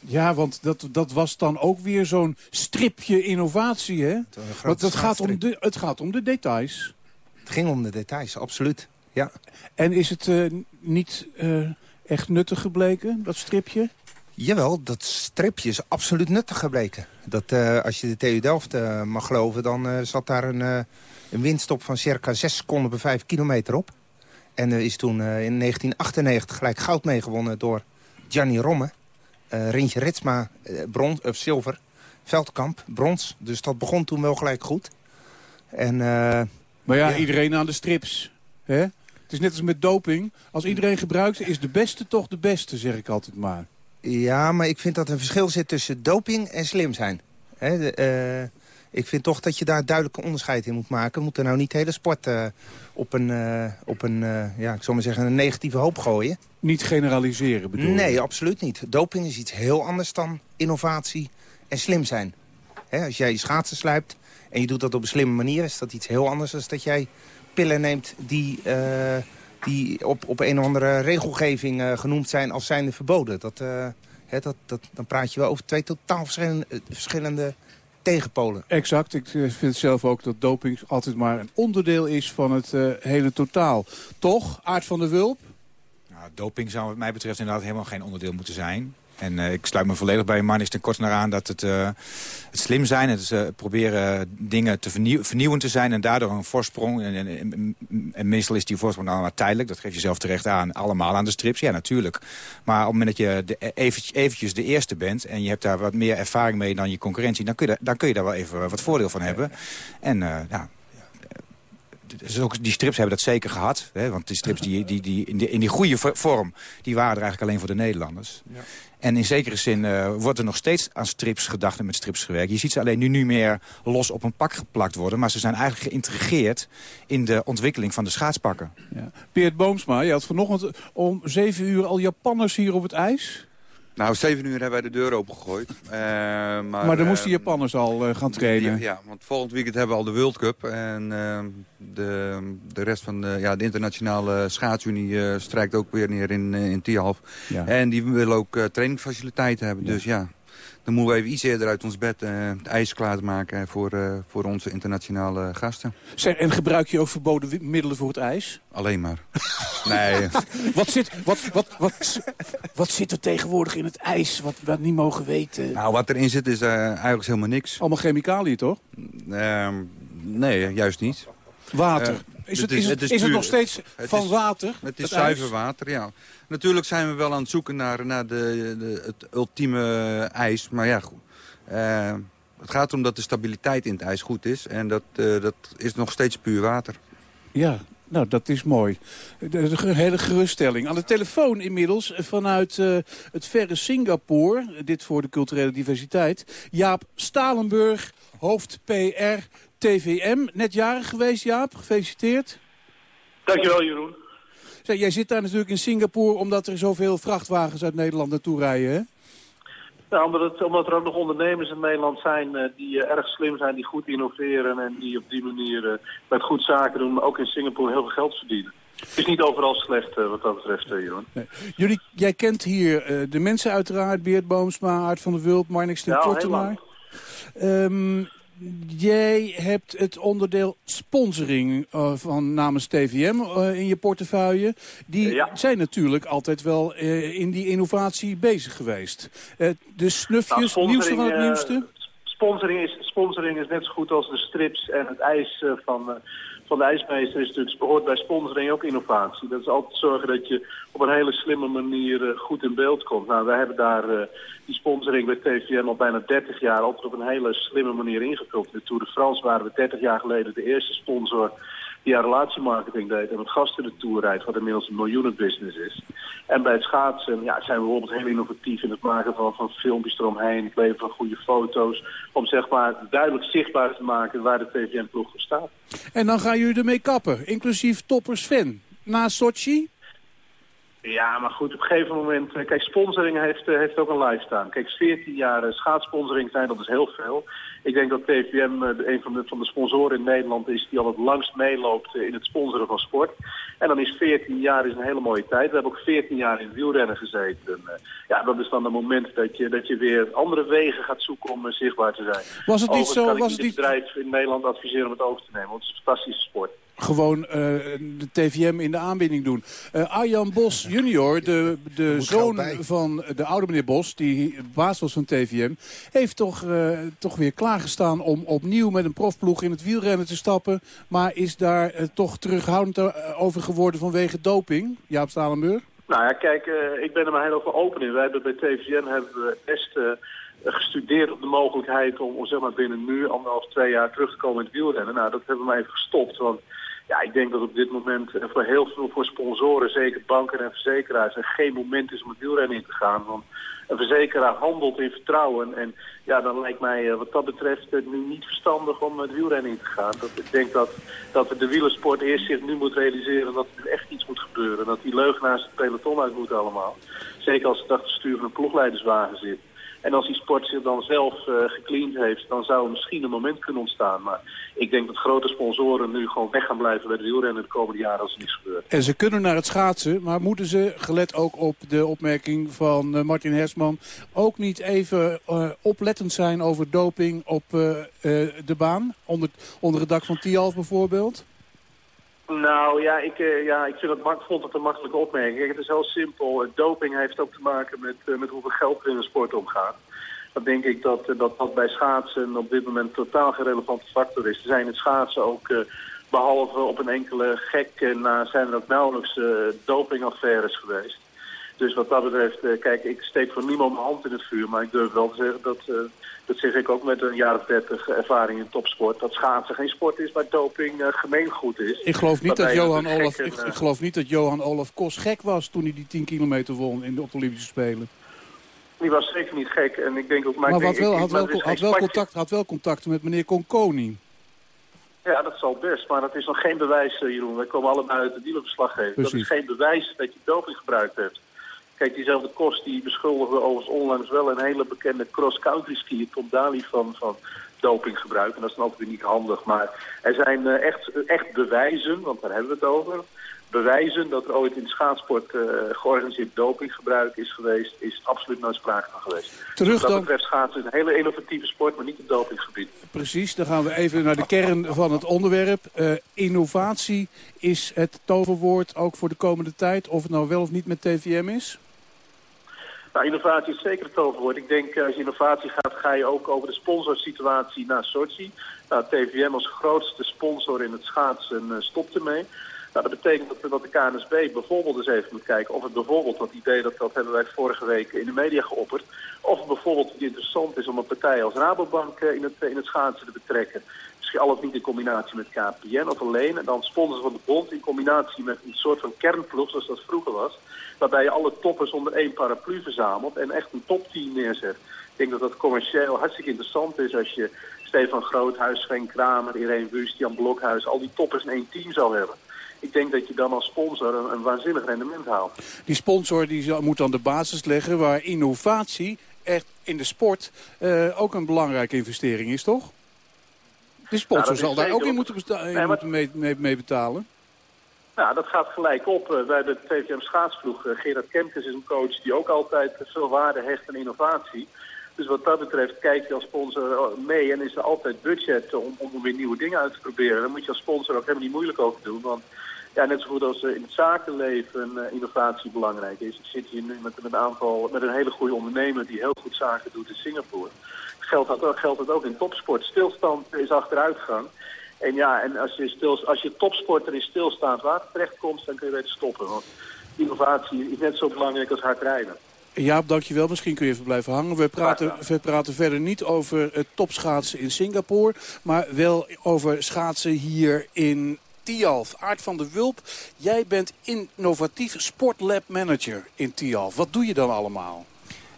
Ja, want dat, dat was dan ook weer zo'n stripje innovatie, hè? Want dat gaat om de, het gaat om de details. Het ging om de details, absoluut. Ja. En is het uh, niet echt nuttig gebleken, dat stripje? Jawel, dat stripje is absoluut nuttig gebleken. Dat, eh, als je de TU Delft uh, mag geloven, dan uh, zat daar een, een windstop van circa 6 seconden per 5 kilometer op. En er is toen in 1998 gelijk goud meegewonnen door Gianni Romme. Rintje Ritsma, brons, of zilver. Veldkamp, brons. Dus dat begon toen wel gelijk goed. En, maar ja, ja, iedereen aan de strips. Hè? Het is net als met doping. Als iedereen gebruikt, is de beste toch de beste, zeg ik altijd maar. Ja, maar ik vind dat er een verschil zit tussen doping en slim zijn. de, uh, ik vind toch dat je daar duidelijk onderscheid in moet maken. We moeten nou niet de hele sport uh, op een, uh, op een ja, ik zal maar zeggen, een negatieve hoop gooien. Niet generaliseren bedoel je? Nee, absoluut niet. Doping is iets heel anders dan innovatie en slim zijn. als jij je schaatsen sluipt en je doet dat op een slimme manier... is dat iets heel anders dan dat jij pillen neemt die die op, op een of andere regelgeving uh, genoemd zijn als zijnde verboden. Dat, uh, hè, dat, dat, dan praat je wel over twee totaal verschillende, uh, verschillende tegenpolen. Exact. Ik vind zelf ook dat doping altijd maar een onderdeel is van het hele totaal. Toch, Aard van der Wulp? Nou, doping zou wat mij betreft inderdaad helemaal geen onderdeel moeten zijn. En uh, ik sluit me volledig bij Marnix ten kort naar aan dat het, uh, het slim zijn. Het uh, proberen dingen te vernieuw, vernieuwend te zijn en daardoor een voorsprong. En, meestal is die voorsprong dan maar tijdelijk. Dat geef je zelf terecht aan. Allemaal aan de strips, ja natuurlijk. Maar op het moment dat je de, eventjes, eventjes de eerste bent... en je hebt daar wat meer ervaring mee dan je concurrentie... dan kun je, dan kun je daar wel even wat voordeel van hebben. En ja, die strips hebben dat zeker gehad. Hè, want die strips die, die, die, in, die, in die goede vorm, die waren er eigenlijk alleen voor de Nederlanders. Ja. En in zekere zin uh, wordt er nog steeds aan strips gedacht en met strips gewerkt. Je ziet ze alleen nu niet meer los op een pak geplakt worden. Maar ze zijn eigenlijk geïntegreerd in de ontwikkeling van de schaatspakken. Ja. Peert Boomsma, je had vanochtend om zeven uur al Japanners hier op het ijs. Nou, zeven uur hebben wij de deur opengegooid. Uh, maar, maar dan moesten uh, Japanners al uh, gaan trainen. Ja, want volgend weekend hebben we al de World Cup. En de, de rest van de, ja, de internationale schaatsunie strijkt ook weer neer in, in Tialf. Ja. En die willen ook trainingsfaciliteiten hebben. Ja. Dus ja, dan moeten we even iets eerder uit ons bed uh, het ijs klaarmaken voor, uh, voor onze internationale gasten. En gebruik je ook verboden middelen voor het ijs? Alleen maar. <laughs> nee. wat, zit, wat, wat, wat, wat zit er tegenwoordig in het ijs wat we niet mogen weten? Nou, wat erin zit is uh, eigenlijk helemaal niks. Allemaal chemicaliën, toch? Ehm, nee, juist niet. Water. Is het, is, het, is, het nog steeds van water? Het is zuiver water, ja. Natuurlijk zijn we wel aan het zoeken naar, naar de, de, het ultieme ijs. Maar ja, goed. Uh, het gaat erom dat de stabiliteit in het ijs goed is. En dat, uh, dat is nog steeds puur water. Ja, nou, dat is mooi. Een hele geruststelling. Aan de telefoon inmiddels vanuit uh, het verre Singapore. Dit voor de culturele diversiteit. Jaap Stalenburg, hoofd PR TVM. Net jarig geweest, Jaap. Gefeliciteerd. Dankjewel, Jeroen. Zeg, jij zit daar natuurlijk in Singapore omdat er zoveel vrachtwagens uit Nederland naartoe rijden, hè? Ja, omdat, het, omdat er ook nog ondernemers in Nederland zijn uh, die uh, erg slim zijn, die goed innoveren en die op die manier uh, met goed zaken doen, maar ook in Singapore heel veel geld verdienen. Het is niet overal slecht wat dat betreft, Jeroen. Nee. Jullie, jij kent hier de mensen uiteraard, Beert Boomsma, Aart van der Wulp, Marnix de ja, Kortenaar. Um, Jij hebt het onderdeel sponsoring uh, van namens TVM uh, in je portefeuille. Die ja. zijn natuurlijk altijd wel uh, in die innovatie bezig geweest. de snufjes, nou, nieuwste van het nieuwste? Sponsoring is, sponsoring is net zo goed als de strips en het ijs van van de ijsmeester is natuurlijk, behoort bij sponsoring ook innovatie. Dat is altijd zorgen dat je op een hele slimme manier uh, goed in beeld komt. Nou, wij hebben daar uh, die sponsoring bij TVM al bijna 30 jaar altijd op een hele slimme manier ingevuld. In de Tour de France waren we 30 jaar geleden de eerste sponsor die aan relatiemarketing deed en met gasten de Tour rijdt, wat inmiddels een miljoenenbusiness is. En bij het schaatsen ja, zijn we bijvoorbeeld heel innovatief in het maken van, van filmpjes eromheen, het leveren van goede foto's, om zeg maar duidelijk zichtbaar te maken waar de TVM-ploeg voor staat. En dan gaan jullie ermee kappen, inclusief toppers Sven. Na Sochi? Ja, maar goed, op een gegeven moment... Eh, kijk, sponsoring heeft, eh, heeft ook een lifetime. Kijk, 14 jaar schaatssponsoring zijn, dat is heel veel. Ik denk dat TVM een van de, van de sponsoren in Nederland is... die al het langst meeloopt in het sponsoren van sport. En dan is 14 jaar is een hele mooie tijd. We hebben ook 14 jaar in wielrennen gezeten. En, ja, dat is dan het moment dat je, dat je weer andere wegen gaat zoeken om zichtbaar te zijn. Was het niet zo... was het niet... bedrijf in Nederland adviseren om het over te nemen, want het is een fantastische sport. Gewoon eh, de TVM in de aanbieding doen. Uh, Arjan Bos junior, de, de zoon van de oude meneer Bos... die baas was van TVM... heeft toch, uh, toch weer klaargestaan om opnieuw met een profploeg in het wielrennen te stappen... maar is daar toch terughoudend over geworden vanwege doping? Jaap Stalenburg? Nou ja, kijk, ik ben er maar heel over open in. Wij hebben bij TVM hebben we best gestudeerd op de mogelijkheid om, om zeg maar binnen nu anderhalf, twee jaar terug te komen in het wielrennen. Nou, dat hebben we maar even gestopt, want ja, ik denk dat op dit moment voor heel veel voor sponsoren, zeker banken en verzekeraars, er geen moment is om het wielrennen in te gaan. Want een verzekeraar handelt in vertrouwen. En ja, dan lijkt mij eh, wat dat betreft het nu niet verstandig om het wielrennen in te gaan. Dat, ik denk dat, dat de wielersport eerst zich nu moet realiseren dat er echt iets moet gebeuren. Dat die leugenaars het peloton uit moeten allemaal. Zeker als het achter stuur van een ploegleiderswagen zit. En als die sport zich dan zelf uh, gecleaned heeft, dan zou er misschien een moment kunnen ontstaan. Maar ik denk dat grote sponsoren nu gewoon weg gaan blijven bij de wielrennen de komende jaren als er niets gebeurt. En ze kunnen naar het schaatsen, maar moeten ze, gelet ook op de opmerking van uh, Martin Hersman, ook niet even uh, oplettend zijn over doping op de baan? Onder, onder het dak van Tialf bijvoorbeeld? Nou ja, ik, uh, ja, ik vind het, vond het een makkelijke opmerking. het is heel simpel. Doping heeft ook te maken met, uh, met hoeveel geld er in de sport omgaat. Dan denk ik dat, uh, dat dat bij schaatsen op dit moment totaal geen relevante factor is. Er zijn het schaatsen ook, behalve op een enkele gek, na zijn er ook nauwelijks dopingaffaires geweest. Dus wat dat betreft, kijk, ik steek voor niemand mijn hand in het vuur. Maar ik durf wel te zeggen dat dat zeg ik ook met een jaar of dertig ervaring in topsport, dat schaatsen geen sport is waar doping uh, gemeengoed is. Ik geloof, niet dat Johan Olaf, ik, ik, geloof niet dat Johan Olaf Kos gek was toen hij die 10 kilometer won in de, Olympische Spelen. Die was zeker niet gek en ik denk ook... Maar, maar denk, wel, had, wel, had, wel contact, had wel contacten met meneer Conconi. Ja, dat zal best, maar dat is nog geen bewijs, uh, Jeroen. Wij komen allemaal uit de dealerverslaggever. Dat is geen bewijs dat je doping gebruikt hebt. Kijk, diezelfde Kost die beschuldigde overigens onlangs wel een hele bekende cross-country skier, Tom Dali, van, van dopinggebruik. En dat is dan ook weer niet handig. Maar er zijn uh, echt, echt bewijzen, want daar hebben we het over. Bewijzen dat er ooit in schaatsport uh, georganiseerd dopinggebruik is geweest, is absoluut nooit sprake van geweest. Terug dus dat dan... betreft schaatsen is een hele innovatieve sport, maar niet het dopinggebied. Precies, dan gaan we even naar de kern van het onderwerp. Uh, innovatie is het toverwoord ook voor de komende tijd, of het nou wel of niet met TVM is? Nou, innovatie is zeker het toverwoord. Ik denk als je innovatie gaat, ga je ook over de sponsorsituatie naar Sochi. Nou, TVM als grootste sponsor in het schaatsen uh, stopt ermee. Nou, dat betekent dat, dat de KNSB bijvoorbeeld eens even moet kijken of het bijvoorbeeld, dat idee dat, dat hebben wij vorige week in de media geopperd, of het bijvoorbeeld interessant is om een partij als Rabobank in het, in het schaatsen te betrekken. Misschien alles niet in combinatie met KPN of alleen. En dan sponsors van de bond in combinatie met een soort van kernploeg zoals dat vroeger was. Waarbij je alle toppers onder één paraplu verzamelt en echt een topteam neerzet. Ik denk dat dat commercieel hartstikke interessant is als je Stefan Groothuis, Sven Kramer, Irene Wust, Jan Blokhuis, al die toppers in één team zou hebben. Ik denk dat je dan als sponsor een, een waanzinnig rendement haalt. Die sponsor die moet dan de basis leggen waar innovatie echt in de sport uh, ook een belangrijke investering is, toch? De sponsor zal daar ook in moeten, nee, moeten mee, mee, mee, betalen. Nou, dat gaat gelijk op. Uh, bij de TVM schaatsploeg, uh, Gerard Kemkes is een coach die ook altijd veel waarde hecht aan innovatie. Dus wat dat betreft kijk je als sponsor mee en is er altijd budget om, om weer nieuwe dingen uit te proberen. Daar moet je als sponsor ook helemaal niet moeilijk over doen. Want ja, net zo goed als in het zakenleven innovatie belangrijk is. Ik zit hier nu met, met, een aantal, met een hele goede ondernemer die heel goed zaken doet in Singapore. Geldt dat, geldt dat ook in topsport. Stilstand is achteruitgang. En ja, en als je, stil, als je topsporter in stilstaand water terechtkomt, dan kun je beter stoppen. Want innovatie is net zo belangrijk als hard rijden. Jaap, dankjewel. Misschien kun je even blijven hangen. We praten, we praten verder niet over het topschaatsen in Singapore... maar wel over schaatsen hier in Tialf. Aart van de Wulp, jij bent innovatief sportlab manager in Tialf. Wat doe je dan allemaal?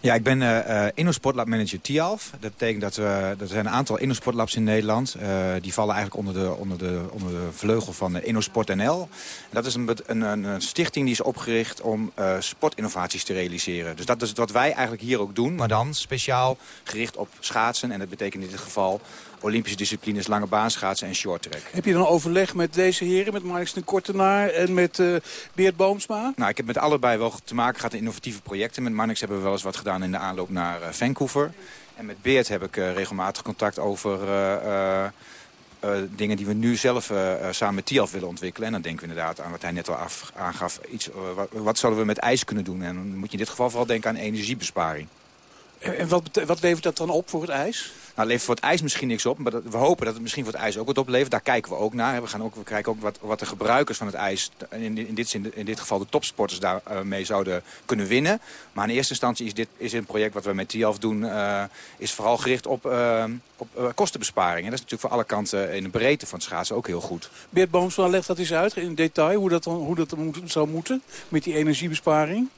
Ja, ik ben uh, InnoSportlab Manager TIALF. Dat betekent dat we, er zijn een aantal InnoSportlabs in Nederland. Uh, die vallen eigenlijk onder de, onder de, onder de vleugel van InnoSport NL. dat is een, een, een, stichting die is opgericht om sportinnovaties te realiseren. Dus dat is wat wij eigenlijk hier ook doen. Maar dan speciaal gericht op schaatsen. En dat betekent in dit geval Olympische disciplines, lange baanschaatsen en shorttrack. Heb je dan overleg met deze heren, met Marks de Kortenaar en met uh, Beert Boomsma? Nou, ik heb met allebei wel te maken gehad in innovatieve projecten. Met Marnix hebben we wel eens wat gedaan in de aanloop naar uh, Vancouver. En met Beert heb ik uh, regelmatig contact over dingen die we nu zelf samen met TIAF willen ontwikkelen. En dan denken we inderdaad aan wat hij net al af, aangaf. Iets, wat, wat zouden we met ijs kunnen doen? En dan moet je in dit geval vooral denken aan energiebesparing. En wat, wat levert dat dan op voor het ijs? Nou, levert voor het ijs misschien niks op. Maar dat, we hopen dat het misschien voor het ijs ook wat oplevert. Daar kijken we ook naar. We, gaan ook, we kijken ook wat, wat de gebruikers van het ijs... in, in, dit, in dit geval de topsporters daarmee uh, zouden kunnen winnen. Maar in eerste instantie is dit is een project wat we met TIAF doen... Uh, is vooral gericht op, uh, op kostenbesparing. En dat is natuurlijk voor alle kanten in de breedte van het schaatsen ook heel goed. Beert Boomsma, legt dat eens uit in detail... hoe dat, dan, hoe dat zou moeten met die energiebesparing.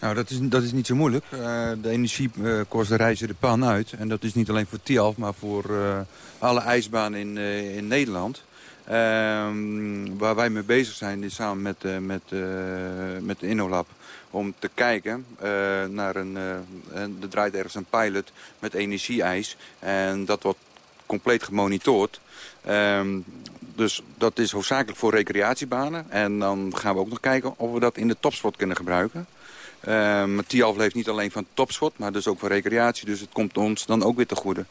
Nou, dat is, dat is niet zo moeilijk. Uh, de energiekosten reizen de pan uit. En dat is niet alleen voor Tialf, maar voor uh, alle ijsbanen in, in Nederland. Ehm, waar wij mee bezig zijn is samen met, met, met InnoLab om te kijken naar een... er draait ergens een pilot met energieijs. En dat wordt compleet gemonitord. Um, dus dat is hoofdzakelijk voor recreatiebanen. En dan gaan we ook nog kijken of we dat in de topsport kunnen gebruiken. Uh, Tialf leeft niet alleen van topschot, maar dus ook van recreatie. Dus het komt ons dan ook weer te goede.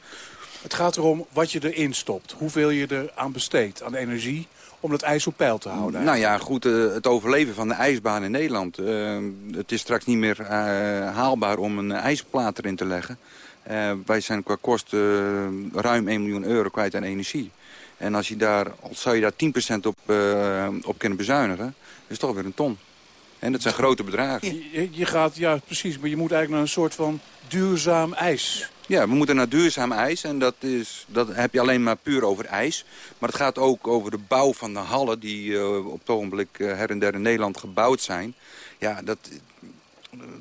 Het gaat erom wat je erin stopt. Hoeveel je er aan besteedt, aan energie, om dat ijs op peil te houden. Nou ja, goed, uh, het overleven van de ijsbaan in Nederland. Uh, het is straks niet meer uh, haalbaar om een ijsplaat erin te leggen. wij zijn qua kosten ruim 1 miljoen euro kwijt aan energie. En als je daar, zou je daar 10% op, op kunnen bezuinigen, is het toch weer een ton. En dat zijn grote bedragen. Je, je, gaat, ja precies, maar je moet eigenlijk naar een soort van duurzaam ijs. Ja, we moeten naar duurzaam ijs en dat, is, dat heb je alleen maar puur over ijs. Maar het gaat ook over de bouw van de hallen die uh, op het ogenblik uh, her en der in Nederland gebouwd zijn. Ja, dat,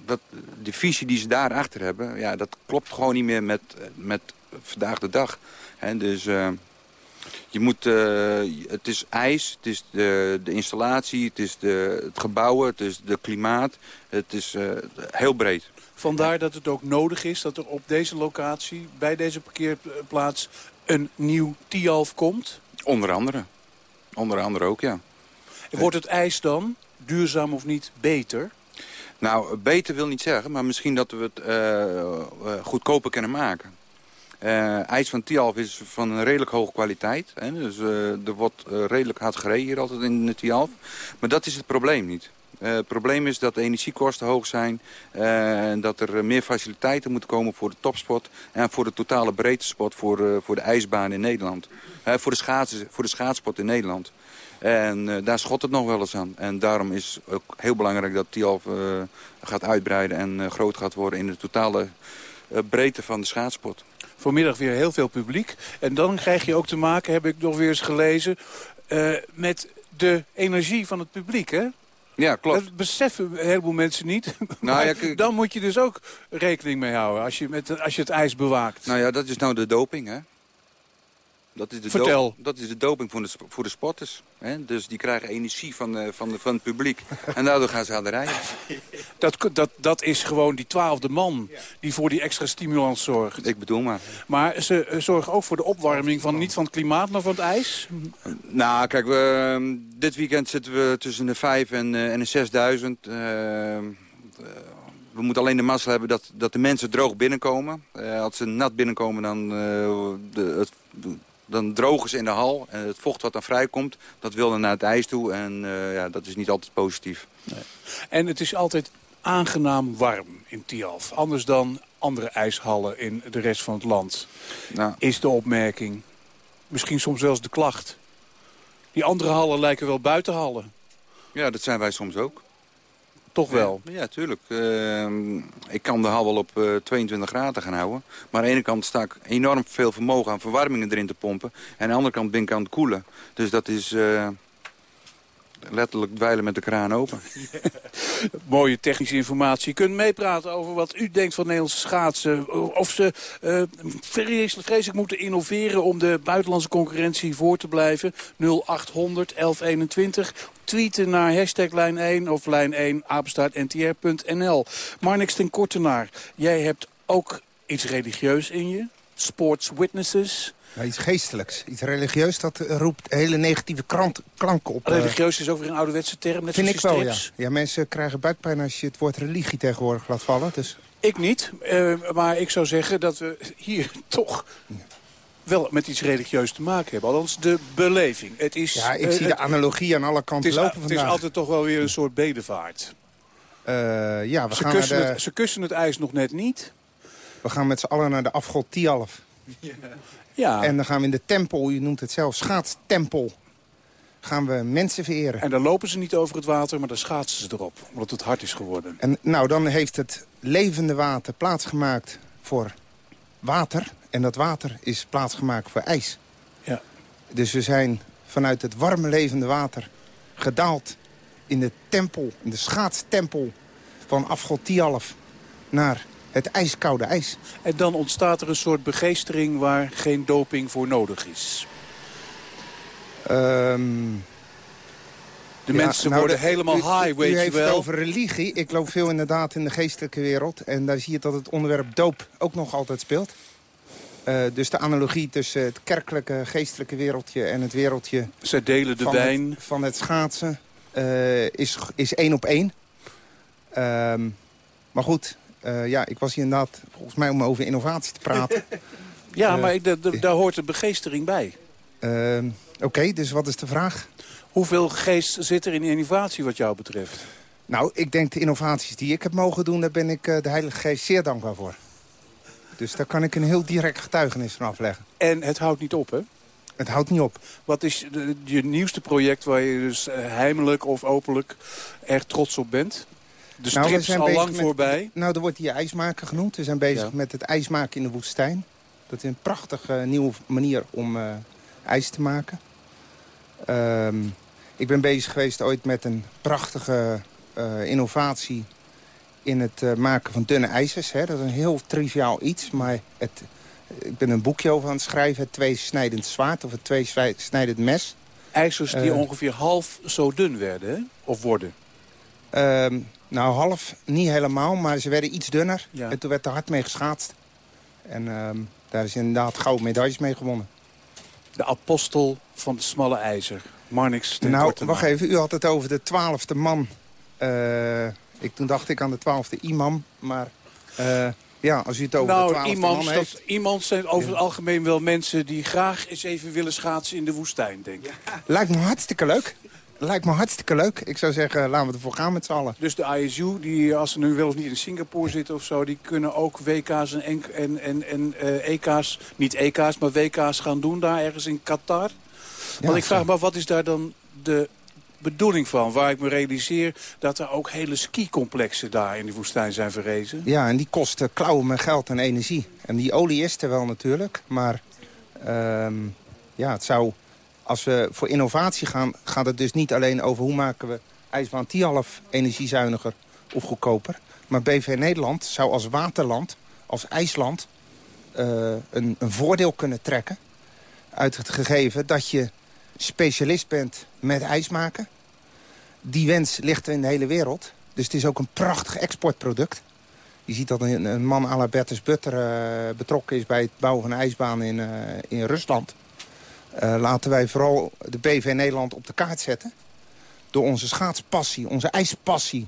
dat, de visie die ze daarachter hebben, ja, dat klopt gewoon niet meer met, met vandaag de dag. He, dus... Uh, je moet, uh, het is ijs, het is de, de installatie, het is de, het gebouwen, het is de klimaat. Het is uh, heel breed. Vandaar dat het ook nodig is dat er op deze locatie, bij deze parkeerplaats, een nieuw Tialf komt? Onder andere. Onder andere ook, ja. En wordt het ijs dan, duurzaam of niet, beter? Nou, beter wil niet zeggen, maar misschien dat we het uh, goedkoper kunnen maken. Uh, ijs van Tialf is van een redelijk hoge kwaliteit. Hè? Dus uh, er wordt uh, redelijk hard gereden hier altijd in de Tialf. Maar dat is het probleem niet. het probleem is dat de energiekosten hoog zijn. en dat er meer faciliteiten moeten komen voor de topsport. En voor de totale breedtesport voor, voor de ijsbaan in Nederland. voor, de schaatsen, voor de schaatsport in Nederland. En daar schot het nog wel eens aan. En daarom is ook heel belangrijk dat Tialf gaat uitbreiden en groot gaat worden in de totale breedte van de schaatsport vanmiddag weer heel veel publiek. En dan krijg je ook te maken, heb ik nog weer eens gelezen... Uh, met de energie van het publiek, hè? Ja, klopt. Dat beseffen een heleboel mensen niet. <laughs> Nou, ja, dan moet je dus ook rekening mee houden als je, met, als je het ijs bewaakt. Nou ja, dat is nou de doping, hè? Dat is de Vertel. Dat is de doping voor de, voor de sporters. Hè? Dus die krijgen energie van, uh, van, de, van het publiek. en daardoor gaan ze aan de rijden. <laughs> Dat, dat, dat is gewoon die twaalfde man die voor die extra stimulans zorgt. Ik bedoel maar. Maar ze uh, zorgen ook voor de opwarming van niet van het klimaat, maar van het ijs? Nou, kijk, we, uh, dit weekend zitten we tussen de 5 en, en de 6000 we moeten alleen de massa hebben dat, dat de mensen droog binnenkomen. Als ze nat binnenkomen, dan de, het, dan drogen ze in de hal. En het vocht wat dan vrijkomt, dat wil dan naar het ijs toe. En uh, ja, dat is niet altijd positief. Nee. En het is altijd aangenaam warm in Tialf. Anders dan andere ijshallen in de rest van het land. Nou. Is de opmerking. Misschien soms zelfs de klacht. Die andere hallen lijken wel buitenhallen. Ja, dat zijn wij soms ook. Toch wel? Ja, ja tuurlijk. Uh, ik kan de hal wel op uh, 22 graden gaan houden. Maar aan de ene kant sta ik enorm veel vermogen aan verwarmingen erin te pompen. En aan de andere kant ben ik aan het koelen. Dus dat is... Uh, letterlijk dweilen met de kraan open. <laughs> Mooie technische informatie. Je kunt meepraten over wat u denkt van Nederlandse schaatsen. Of ze uh, vreselijk moeten innoveren om de buitenlandse concurrentie voor te blijven. 0800 1121. Tweeten naar hashtag lijn 1 of lijn 1 apenstaartntr.nl. Marnix ten Kortenaar, jij hebt ook iets religieus in je. Sports Witnesses. Ja, iets geestelijks, iets religieus, dat roept hele negatieve krant, klanken op. Religieus is ook weer een ouderwetse term, net Vind ik wel, ja. ja. Mensen krijgen buikpijn als je het woord religie tegenwoordig laat vallen. Dus. Ik niet, uh, maar ik zou zeggen dat we hier <laughs> toch wel met iets religieus te maken hebben. Althans, de beleving. Het is, Ja, ik eh, zie de analogie aan alle kanten het is, lopen Het is vandaag. altijd toch wel weer een soort bedevaart. Eh, ja, we Ze gaan, kussen, naar de, het, ze kussen het ijs nog net niet. we gaan met z'n allen naar de afgod Tialf. <laughs> Ja. En dan gaan we in de tempel, u noemt het zelf, schaatstempel. Gaan we mensen vereren. En dan lopen ze niet over het water, maar dan schaatsen ze erop. Omdat het hard is geworden. En nou, dan heeft het levende water plaatsgemaakt voor water. En dat water is plaatsgemaakt voor ijs. Ja. Dus we zijn vanuit het warme levende water gedaald in de tempel, in de schaatstempel van afgod Tialf naar het ijskoude ijs. En dan ontstaat er een soort begeestering waar geen doping voor nodig is. Ehm, De ja, mensen nou, worden de- helemaal u- high, u weet je heeft het over religie. Ik loop veel inderdaad in de geestelijke wereld. En daar zie je dat het onderwerp doop ook nog altijd speelt. Eh, dus de analogie tussen het kerkelijke, geestelijke wereldje en het wereldje... Zij delen de van wijn. Het, van het schaatsen eh, is, is één op één. Ehm, maar goed, eh, ja, ik was hier inderdaad volgens mij om over innovatie te praten. <laughs> Ja, Eh, maar ik, da- daar hoort de begeestering bij. Ehm, Oké, dus wat is de vraag? Hoeveel geest zit er in innovatie wat jou betreft? Nou, ik denk de innovaties die ik heb mogen doen... daar ben ik eh, de Heilige Geest zeer dankbaar voor. Dus daar kan ik een heel direct getuigenis van afleggen. En het houdt niet op, hè? Het houdt niet op. Wat is je nieuwste project waar je dus eh, heimelijk of openlijk erg trots op bent? De Nou, strips zijn al lang met- voorbij. Nou, er wordt hier ijsmaken genoemd. We zijn bezig Ja. met het ijsmaken in de woestijn. Dat is een prachtige eh, nieuwe manier om eh, ijs te maken. Ehm, ik ben bezig geweest ooit met een prachtige eh, innovatie in het maken van dunne ijzers. Hè. Dat is een heel triviaal iets, maar het, ik ben een boekje over aan het schrijven. Het tweesnijdend zwaard of het tweesnijdend mes. IJzers die ongeveer half zo dun werden, hè? Of worden. Ehm, nou, half niet helemaal, maar ze werden iets dunner. Ja. En toen werd er hard mee geschaatst. En ehm, daar is inderdaad gouden medailles mee gewonnen. De apostel van de smalle ijzer. Marnix ten nou, wacht even. U had het over de twaalfde man. Eh, ik, toen dacht ik aan de twaalfde imam. Maar eh, ja, als u het over de Nou, twaalfde iemand, man dat, heeft... iemand zijn over het algemeen wel mensen die graag eens even willen schaatsen in de woestijn, denk ik. Lijkt me hartstikke leuk. Lijkt me hartstikke leuk. Ik zou zeggen, laten we ervoor gaan met z'n allen. Dus de ISU, die, als ze nu wel of niet in Singapore zitten of zo... die kunnen ook WK's en, en, en, en eh, EK's, niet EK's, maar WK's gaan doen daar ergens in Qatar. Want ik vraag me af, wat is daar dan de bedoeling van? Waar ik me realiseer dat er ook hele skicomplexen daar in die woestijn zijn verrezen. Ja, en die kosten klauwen met geld en energie. En die olie is er wel natuurlijk. Maar ehm, ja, het zou, als we voor innovatie gaan... gaat het dus niet alleen over hoe maken we ijsbaan Tialf energiezuiniger of goedkoper. Maar BV Nederland zou als waterland, als ijsland... eh, een, een voordeel kunnen trekken uit het gegeven dat je specialist bent met ijsmaken. Die wens ligt er in de hele wereld. Dus het is ook een prachtig exportproduct. Je ziet dat een, een man à la Bertus Butter eh, betrokken is bij het bouwen van een ijsbaan in, eh, in Rusland. Eh, laten wij vooral de BV Nederland op de kaart zetten. Door onze schaatspassie, onze ijspassie.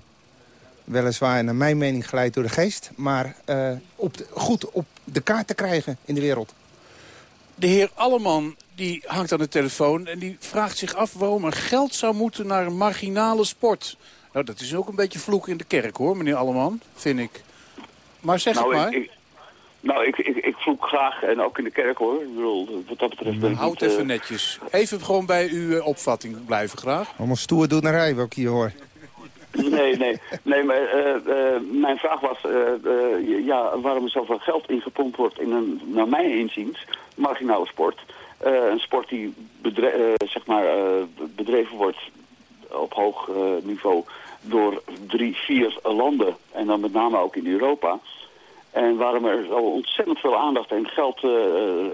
Weliswaar naar mijn mening geleid door de geest. Maar eh, op de- goed op de kaart te krijgen in de wereld. De heer Alleman die hangt aan de telefoon en die vraagt zich af waarom er geld zou moeten naar een marginale sport. Nou, dat is ook een beetje vloek in de kerk hoor, meneer Alleman, vind ik. Maar zeg nou, het maar. Ik, ik, nou, ik, ik, ik vloek graag en ook in de kerk hoor. Ik bedoel, wat dat betreft ben ik Houd niet, even eh, netjes. Even gewoon bij uw eh, opvatting blijven graag. Allemaal stoer doenarij wat ik hier hoor. Nee, nee, nee, maar eh, eh, mijn vraag was, ja, waarom er zoveel geld ingepompt wordt in een, naar mijn inziens, marginale sport. Eh, een sport die bedre eh, zeg maar, eh, bedreven wordt op hoog niveau door drie, vier landen. En dan met name ook in Europa. En waarom er zo ontzettend veel aandacht en geld eh,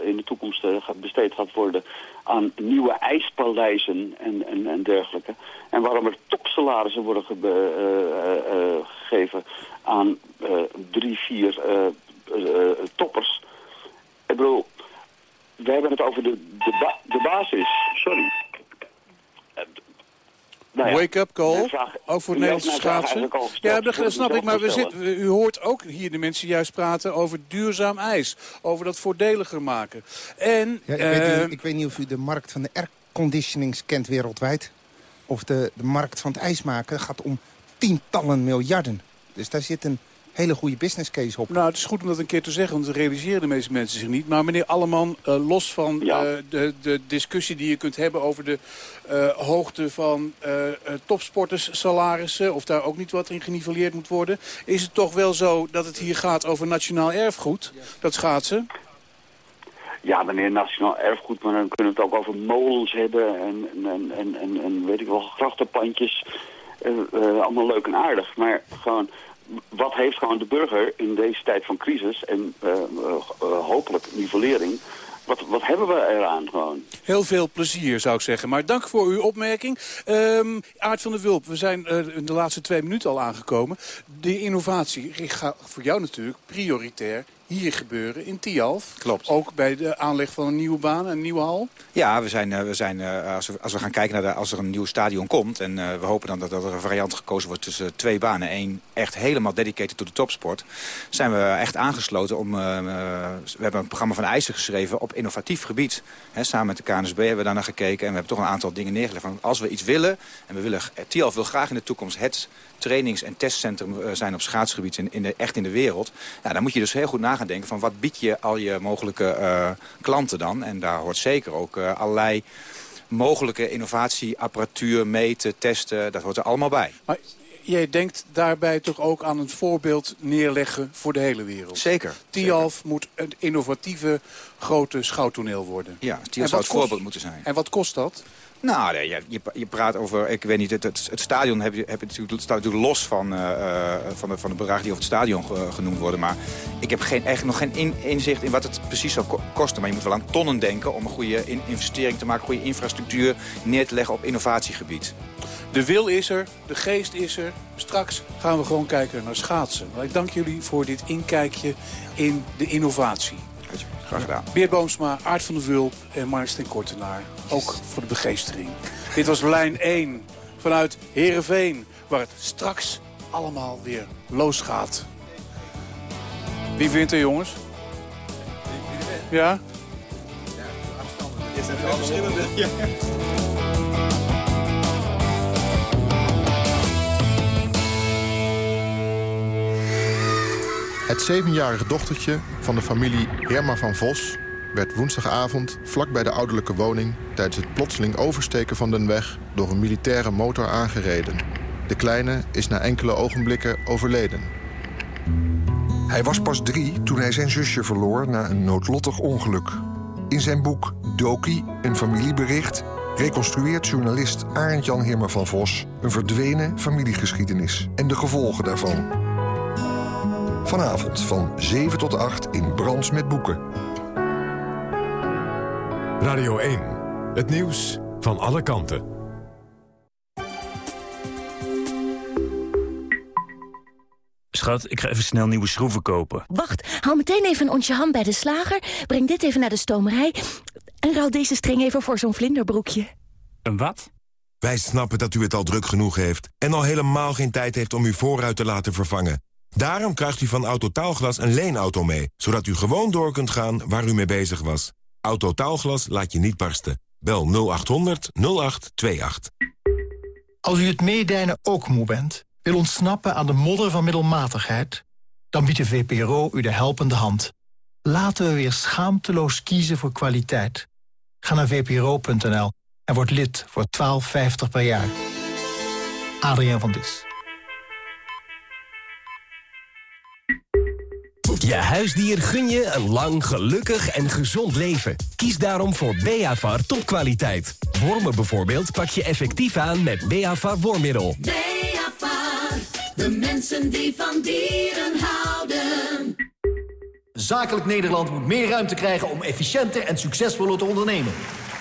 in de toekomst eh, gaat besteed gaat worden aan nieuwe ijspaleizen en, en, en dergelijke. En waarom er topsalarissen worden ge- gegeven aan drie, vier toppers. Ik bedoel, we hebben het over de, de, ba- de basis. Sorry. Nou ja, Wake-up call, ook voor Nederlandse schaatsen. Ja, dat, snap ik, maar we zitten, u hoort ook hier de mensen juist praten over duurzaam ijs. Over dat voordeliger maken. En, Ja, ik, weet niet, ik weet niet of u de markt van de airconditionings kent wereldwijd. Of de, de markt van het ijs maken gaat om tientallen miljarden. Dus daar zit een hele goede business case op. Nou, het is goed om dat een keer te zeggen, want dat realiseren de meeste mensen zich niet. Maar meneer Alleman, eh, los van eh, de, de discussie die je kunt hebben over de eh, hoogte van eh eh, topsporters salarissen, of daar ook niet wat in geniveleerd moet worden, is het toch wel zo dat het hier gaat over nationaal erfgoed, dat schaatsen? Ja, meneer Nationaal Erfgoed, maar dan kunnen we het ook over molens hebben en, en, en, en, en weet ik wel, grachtenpandjes. Eh, allemaal leuk en aardig. Maar gewoon, wat heeft gewoon de burger in deze tijd van crisis en eh, hopelijk nivellering, wat, wat hebben we eraan gewoon? Heel veel plezier, zou ik zeggen. Maar dank voor uw opmerking. Ehm Aart van der Wulp, we zijn in de laatste twee minuten al aangekomen. De innovatie gaat voor jou natuurlijk prioritair hier gebeuren in Tialf. Klopt. Ook bij de aanleg van een nieuwe baan, een nieuwe hal. Ja, we zijn, eh, we zijn, eh, als, we, als we gaan kijken naar de, als er een nieuw stadion komt... en eh, we hopen dan dat, dat er een variant gekozen wordt tussen twee banen... één echt helemaal dedicated to de topsport... zijn we echt aangesloten om... we hebben een programma van eisen geschreven op innovatief gebied. Samen met de KNSB hebben we daar naar gekeken... en we hebben toch een aantal dingen neergelegd. Van als we iets willen, en we willen, TIAF wil graag in de toekomst... het trainings- en testcentrum zijn op schaatsgebied in, in de, echt in de wereld. Ja, dan moet je dus heel goed na gaan denken van wat bied je al je mogelijke eh, klanten dan. En daar hoort zeker ook eh, allerlei mogelijke innovatieapparatuur, meten, testen. Dat hoort er allemaal bij. Maar jij denkt daarbij toch ook aan een voorbeeld neerleggen voor de hele wereld? Zeker. Tialf moet een innovatieve grote schouwtoneel worden. Ja, Tialf zou het kost- voorbeeld moeten zijn. En wat kost dat? Nou, je, je, praat over, ik weet niet, het, het, stadion heb je, natuurlijk, staat natuurlijk los van, eh, eh, van, de, van de bedragen die over het stadion ge- genoemd worden. Maar ik heb geen, echt nog geen in- inzicht in wat het precies zou ko- kosten. Maar je moet wel aan tonnen denken om een goede in- investering te maken, goede infrastructuur neer te leggen op innovatiegebied. De wil is er, de geest is er. Straks gaan we gewoon kijken naar schaatsen. Maar ik dank jullie voor dit inkijkje in de innovatie. Graag gedaan. Boomsma, Aart van der Wulp en Mark ten Kortenaar. Ook voor de begeestering. Dit was lijn 1 vanuit Heerenveen. Waar het straks allemaal weer losgaat. Wie wint er, jongens? Ja? Dit zijn wel verschillende. Het zevenjarige dochtertje van de familie Herma van Vos... werd woensdagavond vlak bij de ouderlijke woning... tijdens het plotseling oversteken van den weg... door een militaire motor aangereden. De kleine is na enkele ogenblikken overleden. Hij was pas drie toen hij zijn zusje verloor na een noodlottig ongeluk. In zijn boek Doki, een familiebericht... reconstrueert journalist Arend-Jan Himmer van Vos... een verdwenen familiegeschiedenis en de gevolgen daarvan. Vanavond van 7 tot 8 in Brands met Boeken. Radio 1. Het nieuws van alle kanten. Schat, ik ga even snel nieuwe schroeven kopen. Wacht, haal meteen even een onsje ham bij de slager. Breng dit even naar de stomerij. En ruil deze string even voor zo'n vlinderbroekje. Een wat? Wij snappen dat u het al druk genoeg heeft... en al helemaal geen tijd heeft om uw voorruit te laten vervangen. Daarom krijgt u van Autotaalglas een leenauto mee... zodat u gewoon door kunt gaan waar u mee bezig was. Autotaalglas laat je niet barsten. Bel 0800 0828. Als u het meedijnen ook moe bent, wil ontsnappen aan de modder van middelmatigheid... dan biedt de VPRO u de helpende hand. Laten we weer schaamteloos kiezen voor kwaliteit. Ga naar vpro.nl en word lid voor 12,50 per jaar. Adriaan van Dis. Je huisdier gun je een lang, gelukkig en gezond leven. Kies daarom voor Beavar topkwaliteit. Wormen bijvoorbeeld pak je effectief aan met Beavar wormmiddel. Beavar, de mensen die van dieren houden. Zakelijk Nederland moet meer ruimte krijgen om efficiënter en succesvoller te ondernemen.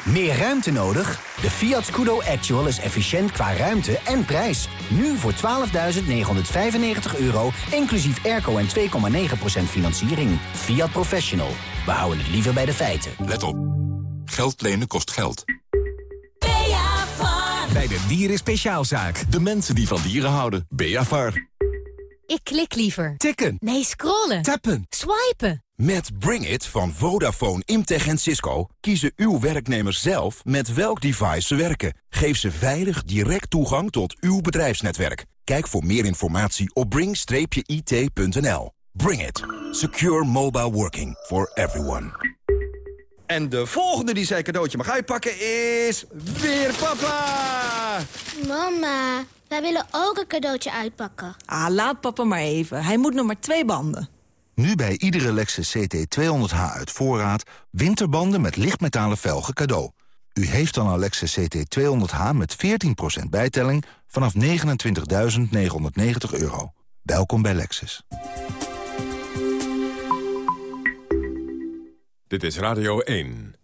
Meer ruimte nodig? De Fiat Scudo Actual is efficiënt qua ruimte en prijs. Nu voor 12.995 euro, inclusief airco en 2,9% financiering. Fiat Professional. We houden het liever bij de feiten. Let op. Geld lenen kost geld. Bij de Dieren Speciaalzaak. De mensen die van dieren houden. Beavar. Ik klik liever. Tikken. Nee, scrollen. Tappen. Swipen. Met Bring It van Vodafone, Imtech en Cisco kiezen uw werknemers zelf met welk device ze werken. Geef ze veilig direct toegang tot uw bedrijfsnetwerk. Kijk voor meer informatie op bring-it.nl. Bring It. Secure mobile working for everyone. En de volgende die zijn cadeautje mag uitpakken is... weer papa! Mama, wij willen ook een cadeautje uitpakken. Ah, laat papa maar even. Hij moet nog maar twee banden. Nu bij iedere Lexus CT200H uit voorraad... winterbanden met lichtmetalen velgen cadeau. U heeft dan een Lexus CT200H met 14% bijtelling... vanaf 29.990 euro. Welkom bij Lexus. Dit is Radio 1.